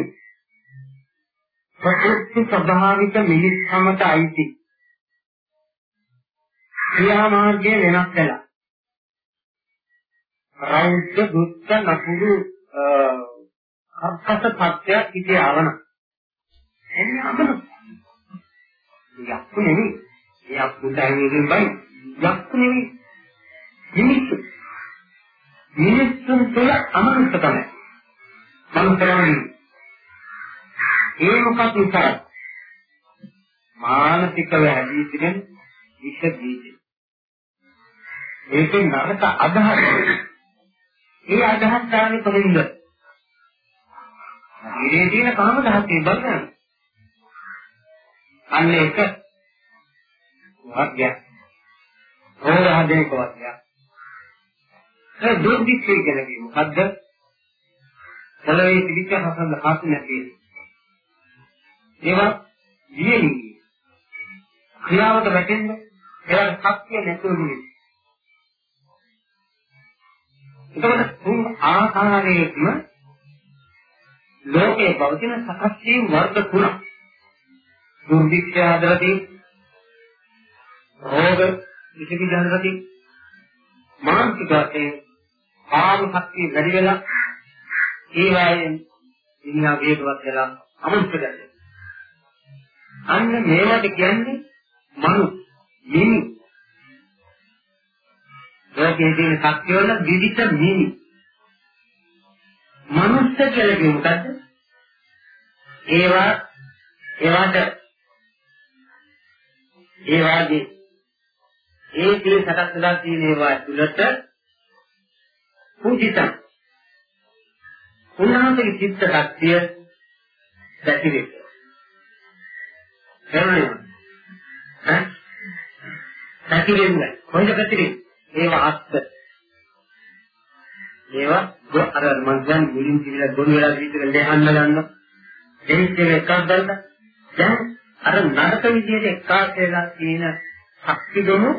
ප්‍රකෘති ස්වභාවික මිනිස්කමට අයිති. ක්‍රියා මාර්ගය වෙනස් වෙලා. රෞද්‍ර දුක්ඛ නපුරු අර්ථක පත්‍යක් ඉතිේ ආවන. එන්නේ අමනුෂ්‍ය. යක්කු නෙවෙයි. යක්කු දැනෙන්නේ බයි. යක්කු නෙවෙයි. මිනිස්සු. මිනිස්සුන් තුළ අමනුෂ්‍ය තමයි. මනුෂ්‍යයන් ඒ මොකක් නිසා මානසිකව හැදී තිබෙන විෂ බීජ. ඒකේ නරක අදහස්. ඒ අදහස් ගන්න කොහෙන්ද? ඊයේ තියෙන කාම දහස්ේ බලන්න. අන්න ඒක වාක්‍යයක්. ඕන හදේක වාක්‍යයක්. ඒ දුර්වික්ෂය කියලා කියන්නේ මොකද්ද? පොළවේ පිළිච්ච හසඳ හසු නැති. ඒවා වියෙන්නේ. ක්‍රියාවට වැටෙන්න ඒවට ශක්තිය නැතුව නෙවෙයි. එතකොට තුන් ආකාරයේම ලෝකේ පවතින සකස් වීම වර්ග තුනක්. දුර්භික්ෂය හදලා රෝග විසකි ජනරති මානසික වශයෙන් කාම ශක්තිය වැඩි වෙලා ඒ වගේම ඉන්නා වේගවත් වෙලා අමනුෂ්‍ය ගැටේ. අන්න මේවට කියන්නේ මනු මිනි. ඒකේ තියෙන ශක්තිය වල විවිධ මිනි. මනුෂ්‍ය කියලා කියන්නේ මොකද්ද? ඒවා ඒවට ඒ වාගේ ඒ පිළ සකස් වෙලා තියෙන ඒවා තුළට පූජිතම් උන්වහන්සේගේ චිත්ත ශක්තිය පැතිරෙන්න. එන්නේ ඈ පැතිරෙන්න කොහෙද පැතිරෙන්නේ? ඒවා අත්ත. ඒවා අර මං කියන්නේ මුලින් කියලා ගොනු වෙලා විතර ලෙහන්න ගන්නවා. එනිත් එක එකක් ගන්න. දැන් අර නරක විදියට එක්කාස් වෙලා තියෙන ශක්ති දොනු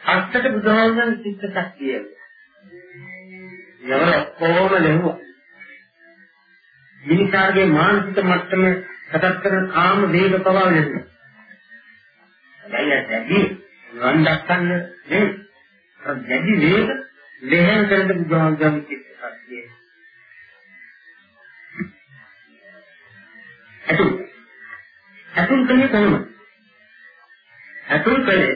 අත්තට බුදුහාමුදුරන් චිත්ත ශක්තිය. යවල කොහොම ලැබුවා. මිනිසාගේ මානසික මට්ටම සකස් කරන කාම වේග පවා වෙනවා. දැයි වන් දක්වන්න නේ. දැඩි වේග ලෙහෙන් කරන බුදුහාමුදුරන් චිත්ත ශක්තිය. අතුල් අතුල් කලේ කොහොමද? අතුල් කලේ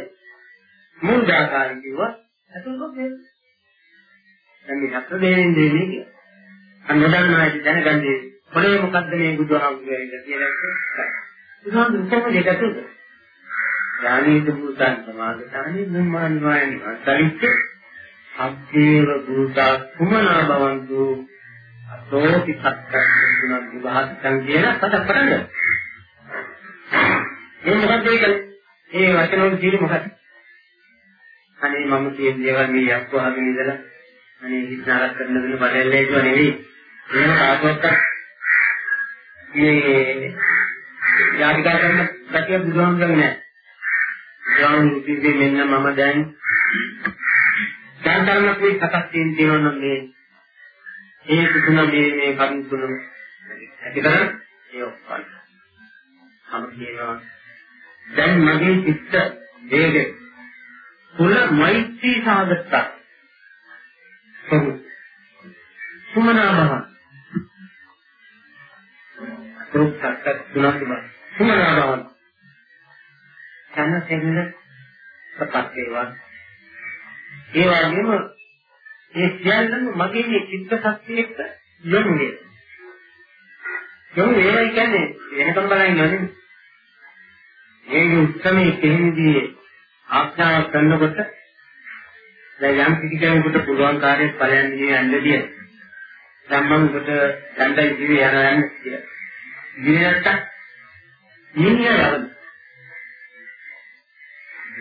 මුල් දාකාරී කිව්වා අතුල් කොහේ? දැන් මේ හතර දෙනෙන් දෙන්නේ කියලා. අන්න නොදන්නා ඇයි දැනගන්නේ මොලේ මොකද්ද මේ බුදුහාමුදුරේ කියලා කියලා. බුදුහාමුදුරුවෝ දෙක තුන. ඥානීත භූතන් සමාගතානි නිර්මාණ වායනි අතරිච්ච අද්දේව භූතා කුමනා භවන්තු අතෝපි සක්කච්ඡුන විවාහයන් කියන පද පටන් මේ මොකක්ද කියන්නේ? මේ වචන වල තියෙන්නේ මොකක්ද? අනේ මම කියන දේවල් මේ යක්වාගෙන ඉඳලා අනේ හිතනාරක් කරන දෙන බලෙල්ලේ කියව නෙවෙයි. එහෙම කාටවත් මේ යාදිකා කරන ගැටිය බුදුහාමුදුරනේ නෑ. බුදුහාමුදුරුවෝ මෙන්න මම දැන් දැන් තරමක් මේ සකස් තියෙනවා නම් මේ ඒ තුන මේ මේ කරුණ තුන ඇතිකරන ඒ ඔක්කොම. මම කියනවා දැන් මගේ චිත්ත වේගය තුල මෛත්‍රී සාගතක්. සුමනාමහ රුක්සක් තුනක් තිබා. සුමනාමහ සනසෙන්න සපත් වේවා. ඒ වගේම ඒ සියල්ලම මගේ මේ චිත්ත ශක්තියට යොමු වෙනවා. යොමු වෙනවා කියන්නේ වෙනකම් බලන්නේ නෙමෙයි. මේ උත්සමයේ කෙනෙකුගේ ආඥාව කරනකොට දැන් යම් කිසි කෙනෙකුට පුළුවන් කාර්යයක් ඵලයන් දිගේ යන්නදී දැන් මම කොට දණ්ඩයි දිවේ යන යන්න කියලා. දිනකට නිමිය යවන.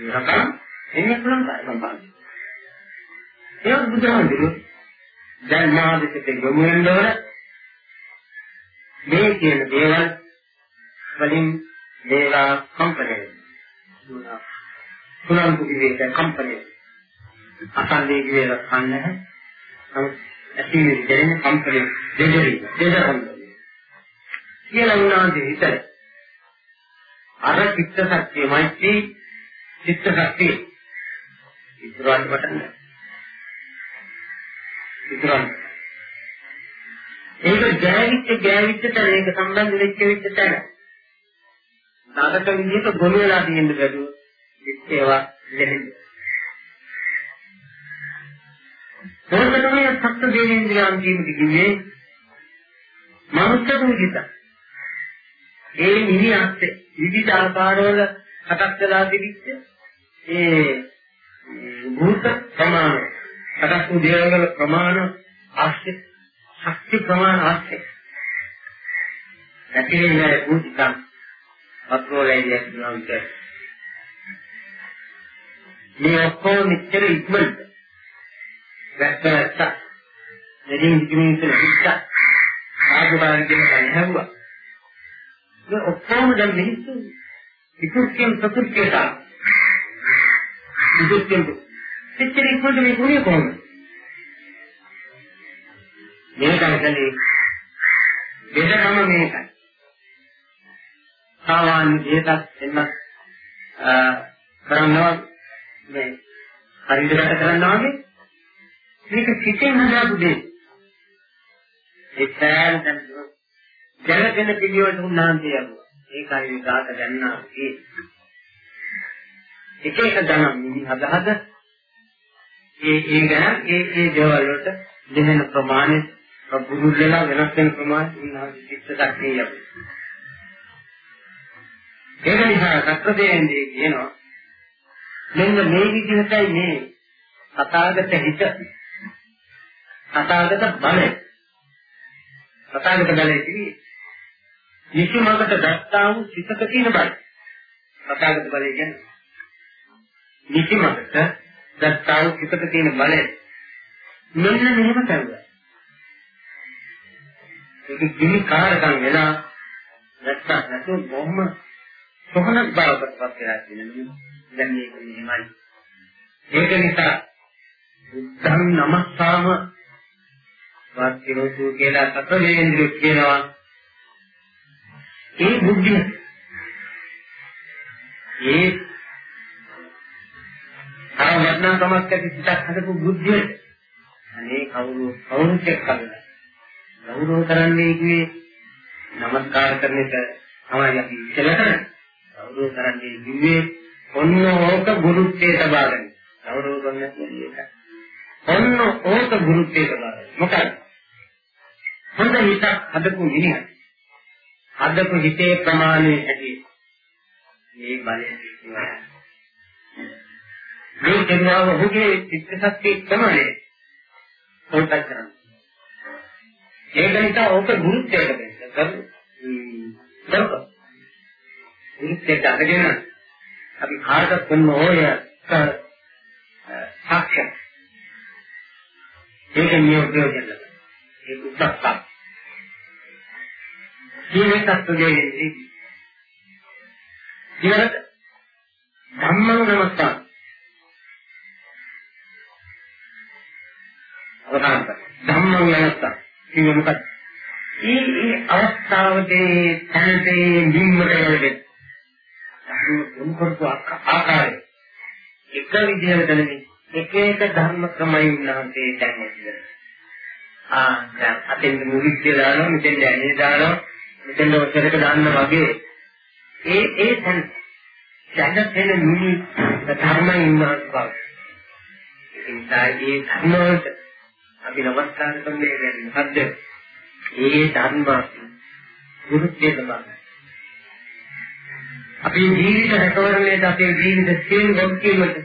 රකම්? එන්නේ පුළුවන් කාර්යයක් බලන්න. ඒක බුදුහාමුදුරු දැන් මහදෙසට යොමු වෙන්න ඕන මේ කියන දේවල් වලින් දේවා කම්පණය තුනන් කුදිවේක කම්පණය අසන්නේ කිවේල කන්නේ නමුත් ඇතිවි දෙන කම්පණය දෙදරි දෙදරම් කියලා උනාන්දේ හිතයි. අර චිත්ත ශක්තිය මෛත්‍රී චිත්ත ශක්තිය ඉතුරුන් වටන්න ඉතුරුන් ඒක ගෑවිච්ච ගෑවිච්ච තැන. ඒක සම්බන්ධ වෙච්ච වෙච්ච තැන. නරක විදිහට ගොනු වෙලා තියෙන බැලුව ඒවා ලැබෙන්නේ. ඒකට තමයි සත්‍ය දේනේන්ද්‍රයන් කියන්නේ මනුෂ්‍ය දුකිත. ඒ නිවියත් විවිධ ආකාරවල හටක් වෙලා තිබිච්ච ඒ භූත ප්‍රමාණ හටක් වූ දේවල් ප්‍රමාණ ආශ්‍ය ශක්ති ප්‍රමාණ ආශ්‍ය ඇති වෙන භූතිකම් අත්වලයි කියනවා විතර. මේ ඔක්කොම මෙච්චර ඉක්මනට වැස්සට දෙදින් කිමින් ඉතල හිට්ට ආගමන කියන කල් හැවුවා. ඒ ඔක්කොම දැන් මිනිස්සු ඉක්ුක්කෙන් ප්‍රකෘතියට ඉක්ුක්කෙන් මෙච්චර ඉක්මනට මේ කුණිය කොහොමද? මේකයි කලේ දෙදම මේකයි. සාමාන්‍ය දෙයක් එන්න කරනවා මේ හරියට කරනවා වගේ මේක සිතෙන් හදාපු දෙයක්. ඒ සෑම දැනගෙන පිළිවෙල උන්නාන්සේ යනවා. ඒකයි විකාත ගන්නා ඒ. එක එක ධනම් හද හද ඒ ඒ ගැන ඒ ඒ දේවල් වලට දෙහෙන ප්‍රමාණය බුදු වෙලා වෙනස් වෙන ප්‍රමාණය උන්වහන්සේ චිත්ත ශක්තිය යනවා. ඒක නිසා සත්‍යදේන්නේ කියනවා මෙන්න මේ විදිහටයි මේ සතාගත හිත සතාගත බලය සතාගත බලය කියන්නේ නිසිමකට දැක්තා වූ සිතක තියෙන බල සතාගත බලය කියන්නේ නිසිමකට දැක්තා වූ සිතක තියෙන බලය මෙන්න මෙහෙම කරුවා ඒක කිමි කාරකම් වෙලා නැත්තම් නැතුව බොහොම සොහනක් බවකට පත් වෙලා තියෙනවා. දැන් මේක මෙහෙමයි. ඒක නිසා බුද්ධං නමස්සාම වාක්‍යවතු කියලා සතරේන්ද්‍ර කියනවා. ඒ බුද්ධිය ඒ අර වර්ණන තමක් ඇති සිතක් හදපු බුද්ධිය අනේ කවුරු කවුරුත් එක්කද ගෞරව කරන්නේ කියේ නමස්කාර කරන එක තමයි අපි ඉස්සෙල්ලා කරන්නේ ගෞරව කරන්නේ කිව්වේ ඔන්න ඕක ගුරුත්වයේ තබාගන්න. ගෞරව කරන්නේ ඒක. ඔන්න ඕක ගුරුත්වයේ තබාගන්න. මොකද? හොඳ හිතක් හදපු මිනිහා. හදපු හිතේ ප්‍රමාණය ඇති. මේ බලය මේ කෙනාව ඔහුගේ චිත්ත ශක්තිය ප්‍රමාණය කොල්පත් කරන්නේ. ඒක නිසා ඕක ගුරුත්වයට දෙන්න. කරන්නේ. ගුරුත්වයට අරගෙන අපි කාටත් කොන්න ඕය සාක්ෂි. ඒක නියෝගයෙන් ඒක උත්සාහ. ජීවිතත් දෙන්නේ. ඊළඟට ධම්මං නමස්කාර අවධානය ධම්මං නමස්කාර කියන්නේ මොකක්ද? මේ මේ අවස්ථාවේදී තනතේ නිම්මට වලදී ධර්ම කරපු ආකාරය. එක විදිහකට නෙමෙයි එක එක ධර්ම ක්‍රමයෙන් නැන්තේ දැන් ඇතිද ආ දැන් අතෙන් මුලිච්ච දානවා මෙතෙන් ඇනේ දානවා. මෙතෙන් ඔච්චරක දාන්න වගේ ඒ ඒ තන දැනගෙන නිමි ධර්මයෙන් ඉන්නවා බව ඒ නිසා ඒ ධර්ම වලට අපි නමස්කාර කරන්නේ කියන්නේ මොකද්ද? ඒ ධර්ම ගුරුත්වය තමයි. අපේ ජීවිත රැකවරණයට අපේ ජීවිත සියලු වගකීමට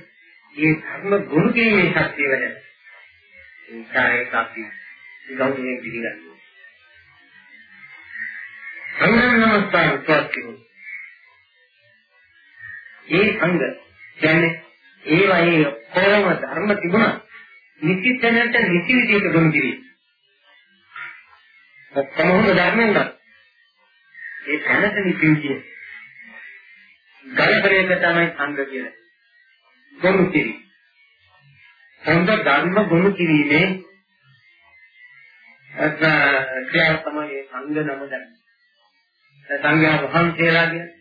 මේ ධර්ම ගුරු කිරීමේ ශක්තිය වැඩ. ඒ නිසා ඒක අපි ගෞරවයෙන් පිළිගන්නවා. අන්න නමස්කාර ප්‍රතිකෝ. ඒ අංග කියන්නේ ඒවයේ කොරම ධර්ම තිබුණා නිසි තැනට නිසි විදිහට ගොනු කිරීම. ඔක්කොම හොඳ ධර්මෙන් ගන්න. ඒ තැනට නිසි විදිහ. ගලපරේක තමයි සංඝ කියන්නේ. ගොනු කිරීම. හොඳ ධර්ම ගොනු කිරීමේ අද ක්‍රියාව තමයි සංඝ නම දැන්. සංඝයා වහන්සේලා කියන්නේ.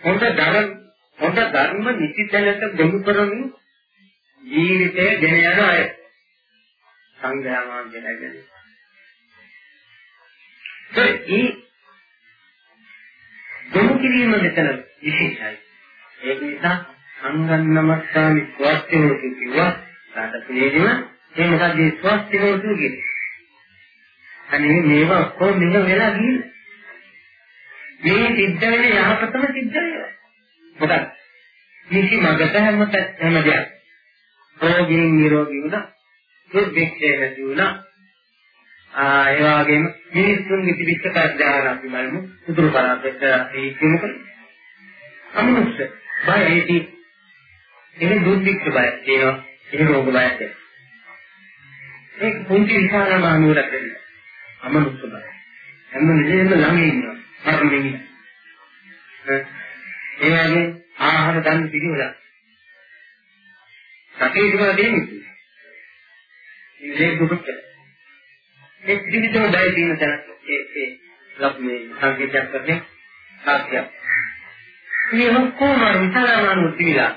හොඳ ධර්ම හොඳ ධර්ම නිසි තැනට ගොනු කරමින් ජීවිතය ගෙන යන අය සංඝයා වහන්සේලා කියන්නේ. ඒ ගොනු කිරීම මෙතන විශේෂයි. ඒක නිසා සංගම් නමස්කාරි ස්වස්තිනෝතු කිව්වා. රාතපුලේදීම ඒ මොකද මේ ස්වස්තිනෝතු කියන්නේ? අනේ මේවා ඔක්කොම මෙහෙම වෙලා ගිහින්. මේ සිද්ධ වෙන්නේ යහපතම සිද්ධ වෙනවා. මොකද? කිසි මගට හැම හැම දෙයක් රෝගීන් නිරෝගී වුණා. දුර්භික්ෂය නැති වුණා. ආ ඒ වගේම මිනිස්සුන්ගේ තිබිච්ච කර්ජාන අපි බලමු. උතුරු පළාතට ඒ කිමුක. අමනුෂ්‍ය බය ඒටි එහෙම දුර්භික්ෂ බය තියෙනවා. එහෙම රෝග බයක් තියෙනවා. ඒක පුංචි විශාල මානුවරක් වෙනවා. අමනුෂ්‍ය බය. හැම වෙලේම ළඟ ඉන්නවා. මරණය. ඒ වගේ ආහාර ගන්න පිළිවෙලක්. රටේ තිබුණා දෙන්නේ. ඉන්නේ දුකට. මේ ත්‍රිවිධම බය තියෙන තැන ඒ ඒ ලබ් මේ සංකේතයක් කරන්නේ සාක්ෂියක්. මේ ඔක්කොම විතරමනු තියලා.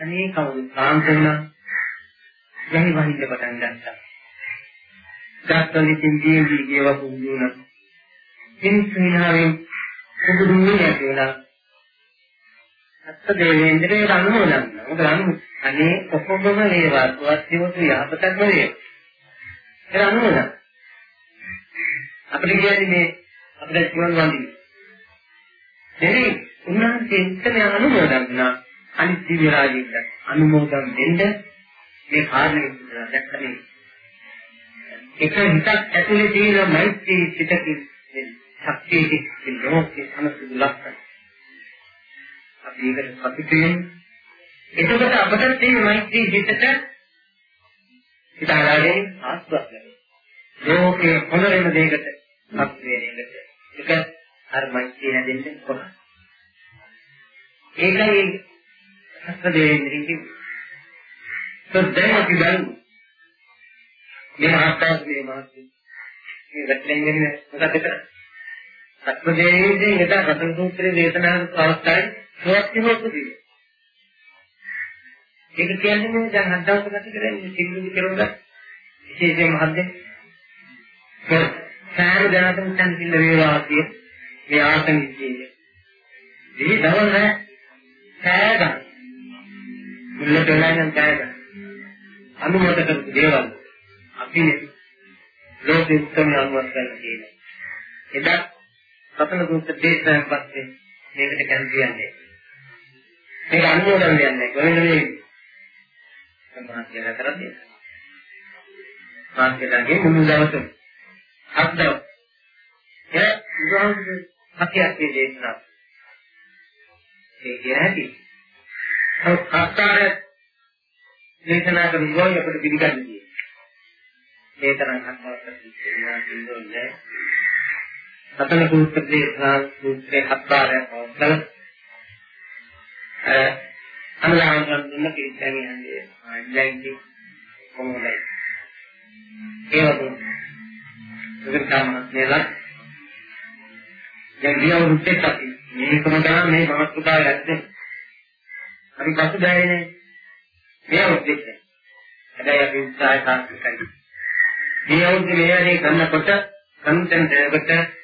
අනේ කවුරු සාන්තන යහි වහින්න පටන් ගත්තා. ගාස්තලින් දීවි කියව පුදුන. ඉන්සිනාවෙන් පුදුන්නේ නැතිලා. අත්ත දෙවියන්ගේ අනුමෝදන්. මොකද අනුමෝදන් අනේ ඔක්කොම වේවා සුවස්තිවතු යහපතක් නෙවෙයි. ඒක අනුමත. අපිට කියන්නේ මේ අපිට ජීවන් වන්දි. එනේ උන්වහන්සේ එතන අනුමෝදන් වුණා අනිත් දිව්‍ය රාජින්ද අනුමෝදන් දෙන්න මේ කාරණේ දැක්කනේ. එක හිතක් ඇතුලේ තියෙන මෛත්‍රී සිතකින් ශක්තියකින් ලෝකේ සමසිදු ලක්ෂණ. අපි ඒකට සතුටින් එතකොට අපට මේ මෛත්‍රී හිතට හිතාගන්නේ ආස්වාද ලැබෙනවා. ලෝකේ හොඳ වෙන දෙයකට මත් වෙන එකට ඒක අර මෛත්‍රී හැදෙන්නේ කොහොමද? ඒකයි හස්ත දෙන්නේ කිව්වේ. සද්දේ අපි බලමු. මේ ආස්වාද මේ මාත්‍රි මේ වැටෙන්නේ මොකද කරන්නේ? සත්පදේදී එදා රතන සූත්‍රයේ දේශනා කරන අවස්ථාවේ සෝත්තිමත් කිව්වේ. ඒක කියන්නේ මේ දැන් හද්දවස ගත කරන්නේ සිල්ලු කෙරුණා විශේෂයෙන්ම හද්දේ. සෑම දැනටම දැන් සිල්ල වේවා කිය මේ ආසන විශේෂය. මේ දවල් නෑ සෑය ගන්න. මුල්ල දෙලයන් සෑය ගන්න. අනුමත කරපු දේවල් අපි ලෝකෙ උත්තම අනුමත කරලා තියෙනවා. එදා සතන දුක් දේශයෙන් පස්සේ මේකට කැමති යන්නේ. මේක අනුමෝදන් දෙන්නේ කොහෙන්ද මේ? සම්මාන කරන්නේ. මාත්‍යලාගේ මුළු දවසම හත් දවස්. ඒ උදාහරණ හතියක් දේශනා. ඒ කියන්නේ අත්කාර දේශනා කරන ගෝය අපිට පිළිගන්නේ. ඒ තරම් හත්වස්ස කියනවා කියන්නේ සතන සූත්‍ර දේශනා සූත්‍රේ හත්කාරයක් අවසන්. අ අනුලාමයන් දුන්න පිළිගන්නේ යන්නේ ආන්ලයින් කොහොමද? ඒ වගේ. සුගතමහත්මයලා දැන් ගියව රුට්ටෙත් අපි මේකම තමයි මේ මහත්කතාව ඇත්තේ අපි පසු බෑනේ මේ උද්දේශය හැබැයි අපි උත්සාහය සාර්ථකයි. මේ අවුරුද්දේ මේ වැඩේ කරනකොට කන්ටෙන්ට් එකට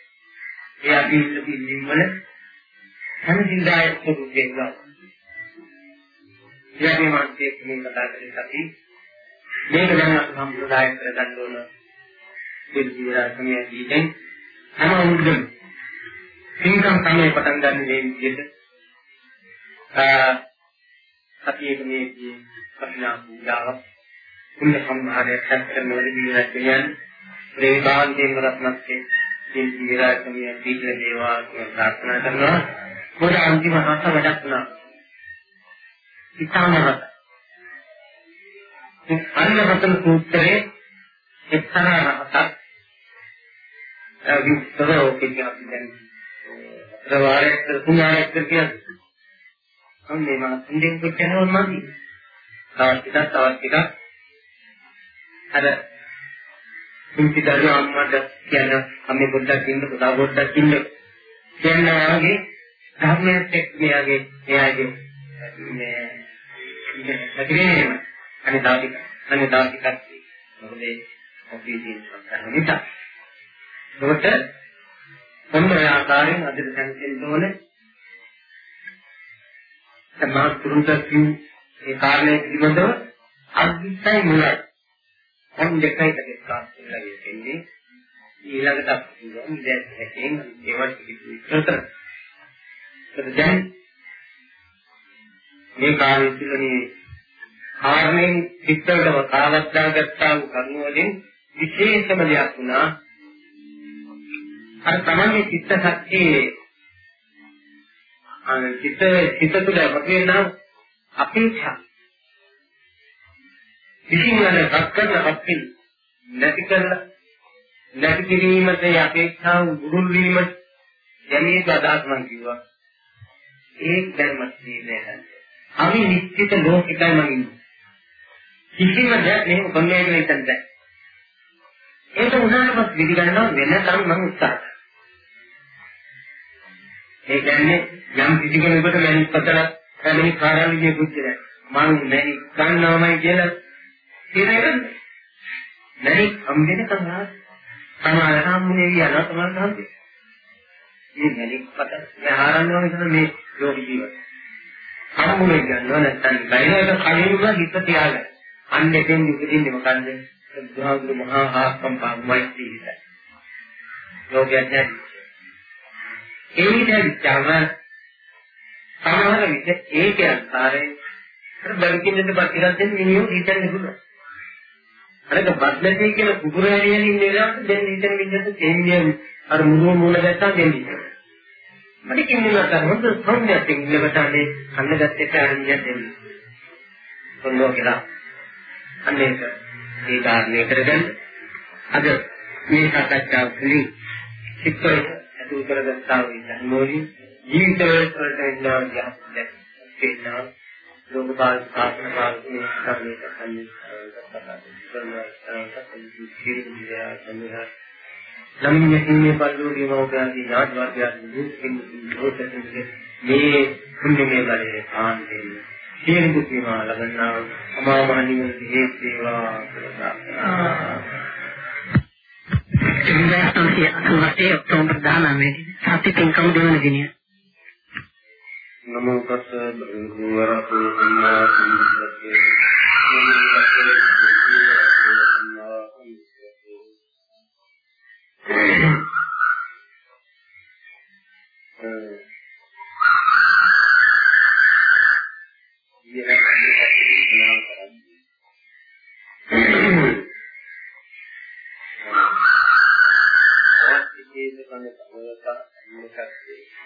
ඒ අපි ඉන්න පිළිම් වල හැම දිනදායක් ස්වරූපේ ගන්නවා ඊයගේ මාත්‍යේ මේ කතා කරේ අපි මේක දැන් අපි සම්ප්‍රදාය කරගන්න ඕන. පිළිවිරාසමයේ දීතෙන් හැම අවුරුද්දම සිංහම් තමයි පටන් ගන්න මේ විදිහට. සතියේ මේ කපිනා පූජාව පුණ්‍ය සම්භාරයක් හැක්කන වලදී කියන්නේ ප්‍රේමාන්තයෙන් රත්නස්කේ පිළිවිරාසමයේ දීතේ දේවා කියලා ප්‍රාර්ථනා කරනවා. මොකද අන්තිම හත වැඩක් නා ඉතාමවත් අන්න රතන සූත්‍රයේ එක්තරා රහතක් විස්තර ඔකේ අපි දැන් රවාරයක් තුනාරයක් කියන්නේ අන්නේ මම ඉන්දින් කොච්චරවත් නැති තවත් ටිකක් තවත් ටිකක්. අර කුංචි දරුවා අම්මට කියන අම්මේ පොඩ්ඩක් ඉන්න පුතා පොඩ්ඩක් ඉන්න කියන වගේ ධර්මයක් එක්ක මෙයාගේ එයාගේ මේ ඉතින් අනේ තාටික අනේ තාටිකක් මොකද ඔබේ තියෙන සංස්කාර නිසා. ඒකට මොන ආකාරයෙන් අද දැනෙන්න ඕනේ සමාජ පුරුද්දකින් ඒ කාරණේ පිළිබඳව අද්විතයි මුලයි. අන් දෙකයි දෙකක් කියලා කියන්නේ ඊළඟට අපි කියමු දැන් හැකෙන් ඒවට විස්තර දැන් මේ කාර්යය තුළනේ කාරණේ පිටරටම කාවත්තා ගත්තා වූ කරුණ වලින් විශේෂම දෙයක් වුණා. අර තමන්ගේ චිත්ත ශක්තියේ අර චිත්ත චිත්ත තුළ වගේනම් අපේක්ෂා. විසින්වල සක්කන අපි නැති කරලා නැති කිරීමට අපේක්ෂාව බුදුන් වීම යමීක අදහස් මම කිව්වා. ඒක දැනමත් තියෙන්නේ අපි නිශ්චිත ලෝකිකයි මම ඉන්නේ. කිසිම දෙයක් මෙහෙම කොන්නේ නැහැ. හිතන්න බෑ ඒක උදාහරණයක් පිළිගන්නවා වෙනකම් මම උත්සාහ කරනවා. ඒ කියන්නේ යම් කිසි කෙනෙකුට මැනික් පතල කැමති කාර්යාලයේ පුච්චල මම මැනික් ගන්නවමයි කියලා කියන්නේ. මැනික් හම්බෙන කමලා සමාන හම්බුනේ කියලා තමයි හම්බෙන්නේ. මේ මැනික් පතල මහාරන්නවා කියන මේ ලෝක ජීවිතය. හම්බුනේ ගන්නවා නැත්නම් බයිනකට කලින්ම හිත තියාගන්න. අන්න එතෙන් ඉපදින්නේ මොකන්ද? බුදුහාමුදුරු මහා ආත්ම මෛත්‍රී හිතයි. ලෝකයක් නැහැ. ඒ විදිහටම සමහර විට ඒක අන්තරේ අර බැලකින්ද ප්‍රතිගත දෙන්න මිනිහෝ හිතන්නේ පුළුවන්. අරක බද්දේ කියන කුකුර හැරියන ඉන්න වෙලාවට දැන් හිතන විදිහට තේන්නේ අර මුළු මූල ගැටා දෙන්නේ. මට කියන්නේ නැත්නම් හොඳ සම්මයක් ඉන්නකොටනේ අන්න ගැත්තේ කාරියක් දෙන්නේ. කොල්ලෝ කියලා. අන්නේක ඒ කාරණේ කරගන්න අද මේ සාකච්ඡාව තුළින් චිත්තය අතුල් කරගත්තා වූ ධර්මෝලි ජීවිත වලට එන්නා යහපත් දෙන්නා ලෝකපාල සාසන මාර්ගයේ කර්මයක කන්නේ ළමින්නේ පල්ලෝගේ මෞඛ්‍යාදී නාටවාදයන් දුක්ඛින් දුක්ඛින් මේ පුණ්‍යමය බලයේ ආන්දේ සියලු කුසීමා ලබන්නා අමා මහ නිවන හේතු වේවා කියලා ඉන්දස්තන්සිය අසුරතේ ඔක්තෝබර් 19 සති පින්කම් දෙවන දිනය නමෝ තස්ස භගවතු වරහතෝ සම්මා සම්බුද්දස්සේ නමෝ තස්ස භගවතු වරහතෝ සම්මා සම්බුද්දස්සේ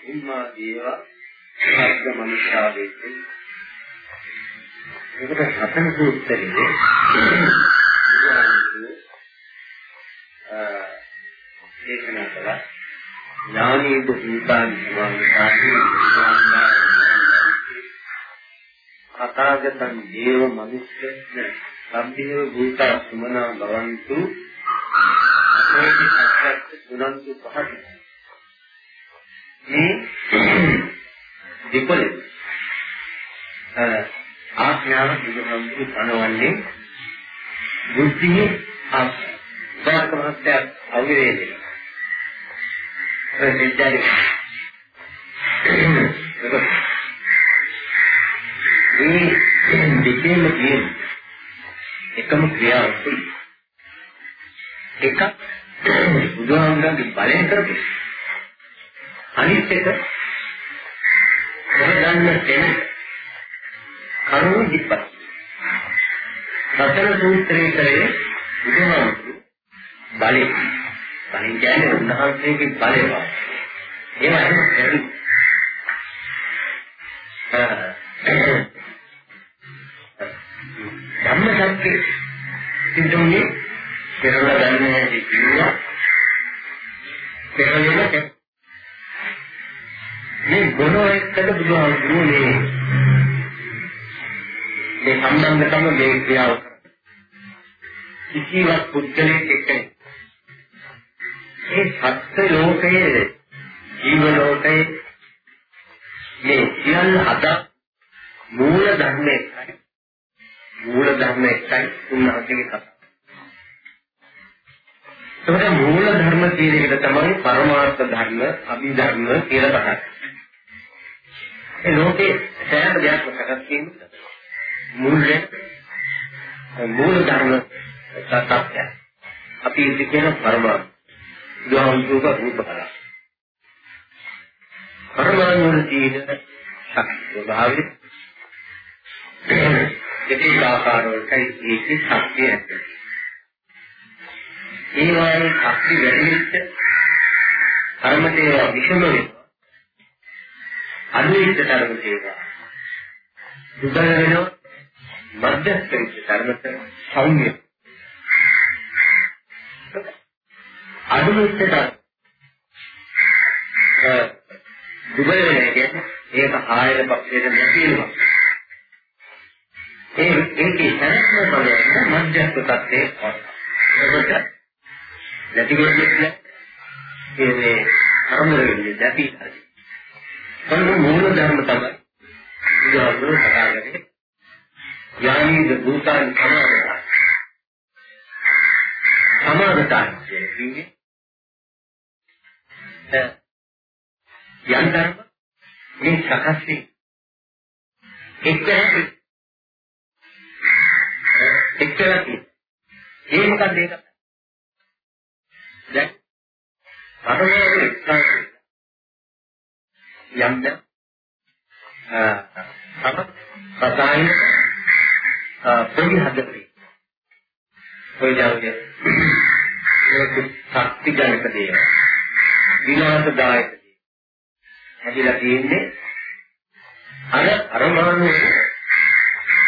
ඉම්මා දේවා සබ්ද මනුෂ්‍යාවේදී ඒකට හතන සූත්‍රයේ දේශනා කළා. ඥානීය භූතාන් කතාගතං දේව මනුෂ්‍යස්න සම්පිනව භූතා සුමනා භවන්තු අපේති සත්‍යත් සුනන්තු පහති මේ දෙපළ ආඥාව බුදුහාමුදුරු පනවන්නේ බුද්ධියේ ආඥා. සාර්ථක මහත්ය අවිරේදී. ඒ දෙච්චාරි. මේ දෙකේම තියෙන එකම ක්‍රියාවක් එකක් බුදුහාමුදුරන්ගේ බලයෙන් කරපු අනිත් එක කරගන්න තැන කරුණු දිප්පත් සතර සූත්‍රයේ කරේ බුදුහාමුදුරු බලය බලය කියන්නේ උන්වහන්සේගේ බලය වා. ඒවා එහෙම කරි ධම්මසත්‍ය සිද්ධුනේ පෙරලා ගන්න හැටි කිව්වා. පෙරලෙම මේ ගුණ එක්කද බුදුහාමුදුරුවෝ මේ මේ සම්බන්ධකම මේ ක්‍රියාව කිසිවක් පුද්ගලයෙක් එක්ක මේ සත්‍ය ලෝකයේ ජීව ලෝකයේ මේ සියල්ල හද මූල ධර්ම එකයි මූල ධර්ම එකයි උන්වහන්සේගේ කතාව. ඒකට මූල ධර්ම කියන එක තමයි පරමාර්ථ ධර්ම, අභිධර්ම කියලා බලන්නේ. ඒ ලෝකේ සෑම දෙයක්ම සකස් වෙන්නේ මූල්‍ය මූල ධර්ම සත්‍යය. අපි ඉති කියන පරමාර්ථ. උදාහරණයක් රූප කලා. පරමාණු තියෙන ශක්තිය භාවිත දෙකේ ආකාරවලයි ඒකේ ශක්තිය ඇති. ඒ වගේ ශක්තිය වැඩි වෙච්ච කර්මතේව විෂම වෙනවා. අනුවිත ධර්ම සේවා. දුබල වෙනවා මධ්‍යස්ථ වෙච්ච ධර්මත සෞම්‍ය. අනුවිත ධර්ම. දුබල වෙන කියන්නේ ඒක ආයත පක්ෂයට නැතිවෙනවා. ඒ ඒකේ සැලැස්ම බලයෙන් මධ්‍යස්ථ තත්ත්වයේ පවතිනවා. ඒකට නැති වෙන්නේ ඒ අරමුණේ නැති හරි. මොන මූල ධර්ම තමයි උදාහරණ කතා කරන්නේ. යානීද භූතාන් සමාදතා. සමාදතා කියන්නේ යම් ධර්ම මේ සකස් වී එක්තරා එක්තරා ඒ මොකද ඒක දැන් අරමුණු එක්තරා යම්ද අ සතායින් පොඩි හදපේ. ඔය જાවගේ ඒක ශක්ති ජනක දේව විනාශදායක දේ හැදිලා තියෙන්නේ අර අරමාණු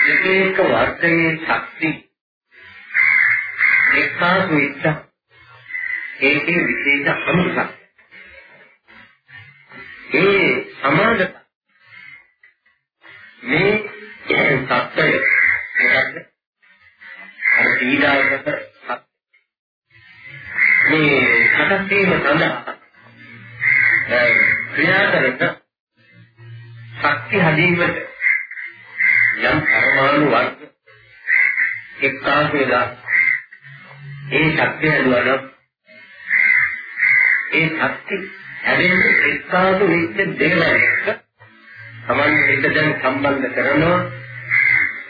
එක එක වර්ගයේ ශක්ති. එක්කාසු ඉච්ඡ ඒකේ විශේෂ අනුසක් ඒ සමාජත මේ සත්‍යය මොකද්ද? අර පීඩාවකට මේ සකස් වීම සඳහා ක්‍රියා කරන ශක්ති හදීමට යම් පරමාණු වර්ග එක්කාසු වෙලා ඒ ශක්තිය හදුවා ඒ ශක්ති හැදෙන්නේ එක්කාසු වෙච්ච දේවල් එක්ක තමන් එක දැන් සම්බන්ධ කරනවා.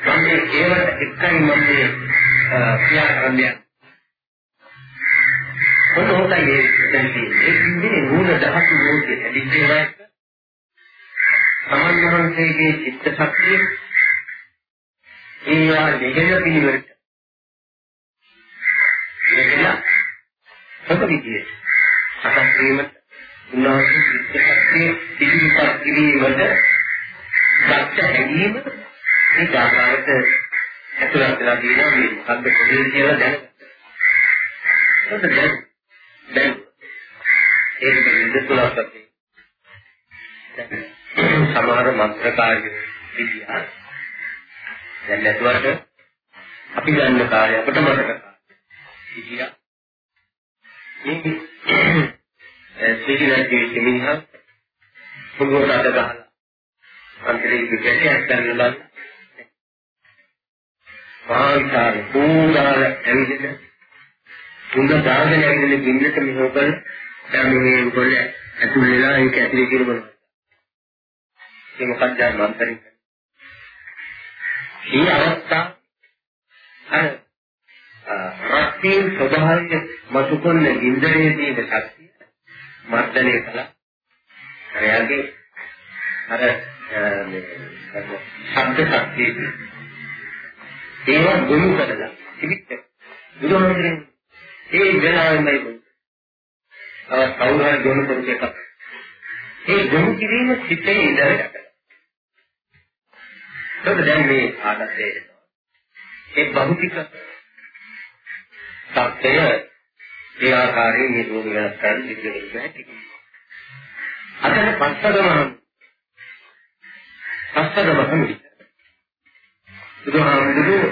මම ඒවට එකයි මම මේ ක්‍රියා කරන්නේ. කොහොමදයි දැන් තියෙන්නේ මූල දහතු මොකද ඇදිච්චේවා තමන් වහන්සේගේ චිත්ත ශක්තිය ඒවා දෙගෙන පිළිවෙලට. දෙකලා සොක විදියට සකස් වීමට උන්වහන්සේ සිත්කත්යේ පිළිපත් කිරීමට දක්ෂ හැඟීම මේ ආකාරයට ඇතුළත් වෙලා තියෙනවා. මේ මොකද්ද කොහේ කියලා දැනගන්න. ඒක දැන් දැන් ඒක විද්‍යාත්මක සමහර මන්ත්‍රකාරයෝ විද්‍යා දැන් නැතුවට අපි ගන්න කාර්ය අපිට මතක විද්‍යා මේ සිහිනදී මිනිහා පොළොවට අද ගහලා අන්තරේ විකටයක් ගන්නවා පාන්තාර පූදාල ඇවිදින තුන්ද දාගෙන ඇවිදින බින්නට මෙහෙවකල් දැන් මේ උඩ ඇතුල් වෙලා ඒක ඇතුලේ කියන මොනවද ඒ මොකක්ද මන්තරේ මේ අවස්ථා අර රක්තින් ස්වභාවය මතු කරන ඉන්ද්‍රයේ තියෙන ශක්තිය මර්ධනය කළා. එයාගේ අර මේ ශබ්ද ශක්තිය ඒවා ගොනු කරලා තිබිච්ච බුදුහාමුදුරනේ ඒ වෙලාවෙමයි අර කවුරු හරි ගොනු කරපු එකක්. ඒ ගොනු කිරීම සිතේ ඉඳලා ඒක දැන් මේ ආදත්තේ ඒ භෞතික සත්‍යය ඒ ආකාරයෙන් මේ රෝග වෙනස් කරන්න සිද්ධ වෙන්නේ නැහැ. අතන පස්සදම පස්සදම තමයි. බුදුහාමුදුරුවෝ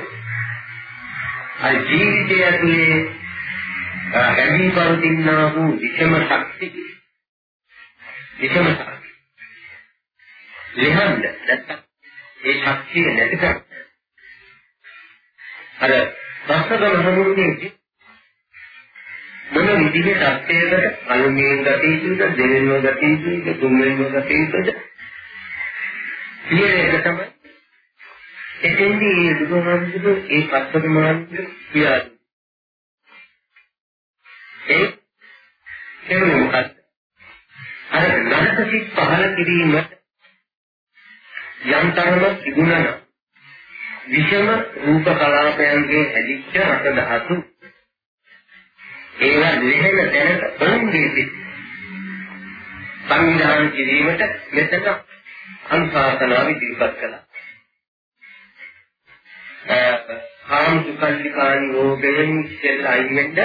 අයි ජීවිතය ඇතුලේ හැදී පවතිනා වූ විෂම ශක්ති විෂම ශක්ති ලිහන්න නැත්තම් ඒ ශක්තිය නැති කර අර පස්සදම හමුුනේ මොන විදිහේ සත්‍යයකට අනුමයෙන් ගත යුතුද දෙවෙනිව ගත යුතුද තුන්වෙනිව ගත යුතුද කියන එක තමයි එතෙන්දී මේ බුදුහාමුදුරු ඒ පස්සක මාර්ගය කියලා ඒ කියන්නේ මොකක්ද අර නරක සිත් පහල කිරීම යම් තරමක් තිබුණා නම් විෂම රූප කලාපයන්ගේ ඇදිච්ච රස ධාතු ඒවා ලෙහෙන තැනට ඔවුන්ගේ සිත් සංවිධානය කිරීමට මෙතන අනුශාසනාව ඉදිරිපත් කළා. කාම සුකල්ලිකානි යෝගයෙන් ඉස්සෙල්ල අයින් වෙන්න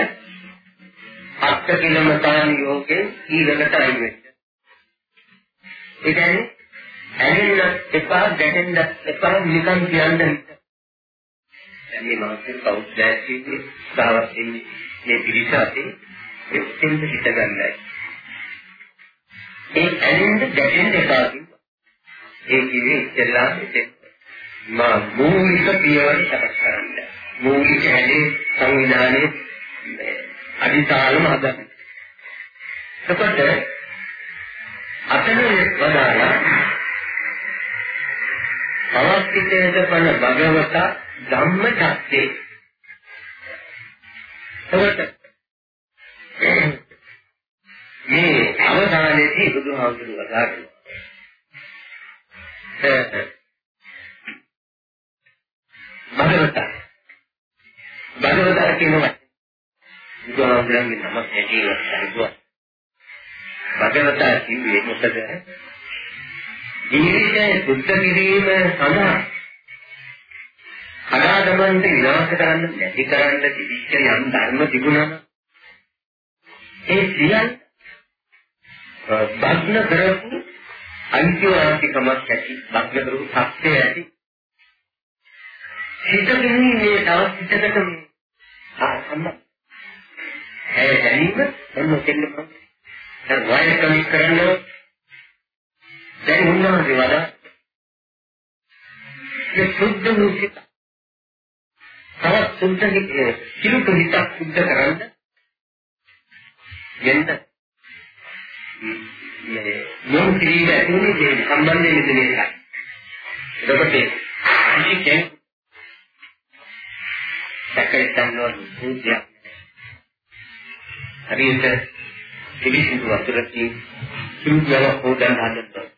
අත්ත කිලමතාන යෝගයෙන් ඊළඟට අයින් වෙන්න. ඒ කියන්නේ ඇලෙන්න එපා ගැටෙන්න එපා නිකන් කියන්න හිත. මේ මානසික කෞෂ්‍යයේ සාවත් ඉන්නේ මේ පිළිස අතේ එක්කෙන්ද හිත ගන්නයි. ඒ ඇලෙන්න ගැටෙන්න එපා කිව්වා. ඒ කිව්වේ ඉස්සෙල්ලා මා මූලික පියවර සකස් කරන්න. මූලික ඇලේ සංවිධානයේ අදිතාලම හදන්න. එතකොට අතන වදාලා පවස්තිතේද පන භගවත ධම්ම චක්කේ එතකොට මේ අවසානයේදී බුදුහාමුදුරුවෝ කතා කරනවා භගවත භගවත කියනවා බුදුහාමුදුරන්ගේ නම ඇටිවත් හරිදුවා භගවත කිව්වේ මොකද? ජීවිතය සුද්ධ කිරීම සඳහා. කඩාදමන්න විනාශ කරන්න නැති කරන්න තිබිච්ච යම් ධර්ම තිබුණා. ඒ සියල් භග්න කරපු අන්තිවාසිකමක් ඇති භග්න කරපු සත්‍ය ඇති. හිතකින් මේ තවත් හිතකට මේ ආසන්න. ඒ දැනීම එන්න දෙන්න බෑ දැන් වයස කමි කරන්න දැන් උන්වහන්සේ වඩා ඒ සුද්ධ වූ සිත තවත් සුද්ධ හිත කිලුට හිතක් සුද්ධ කරන්න. වෙන්න මේ යොමු කිරීම ඇතුළේ මේ සම්බන්ධය මෙතන එකයි. එතකොට කිසි කෙනෙක් දැකලා ගන්නවා පුජ්‍ය හරියට පිළිසිදු වතුරකින් සුදුවල හොදන්න හදන්න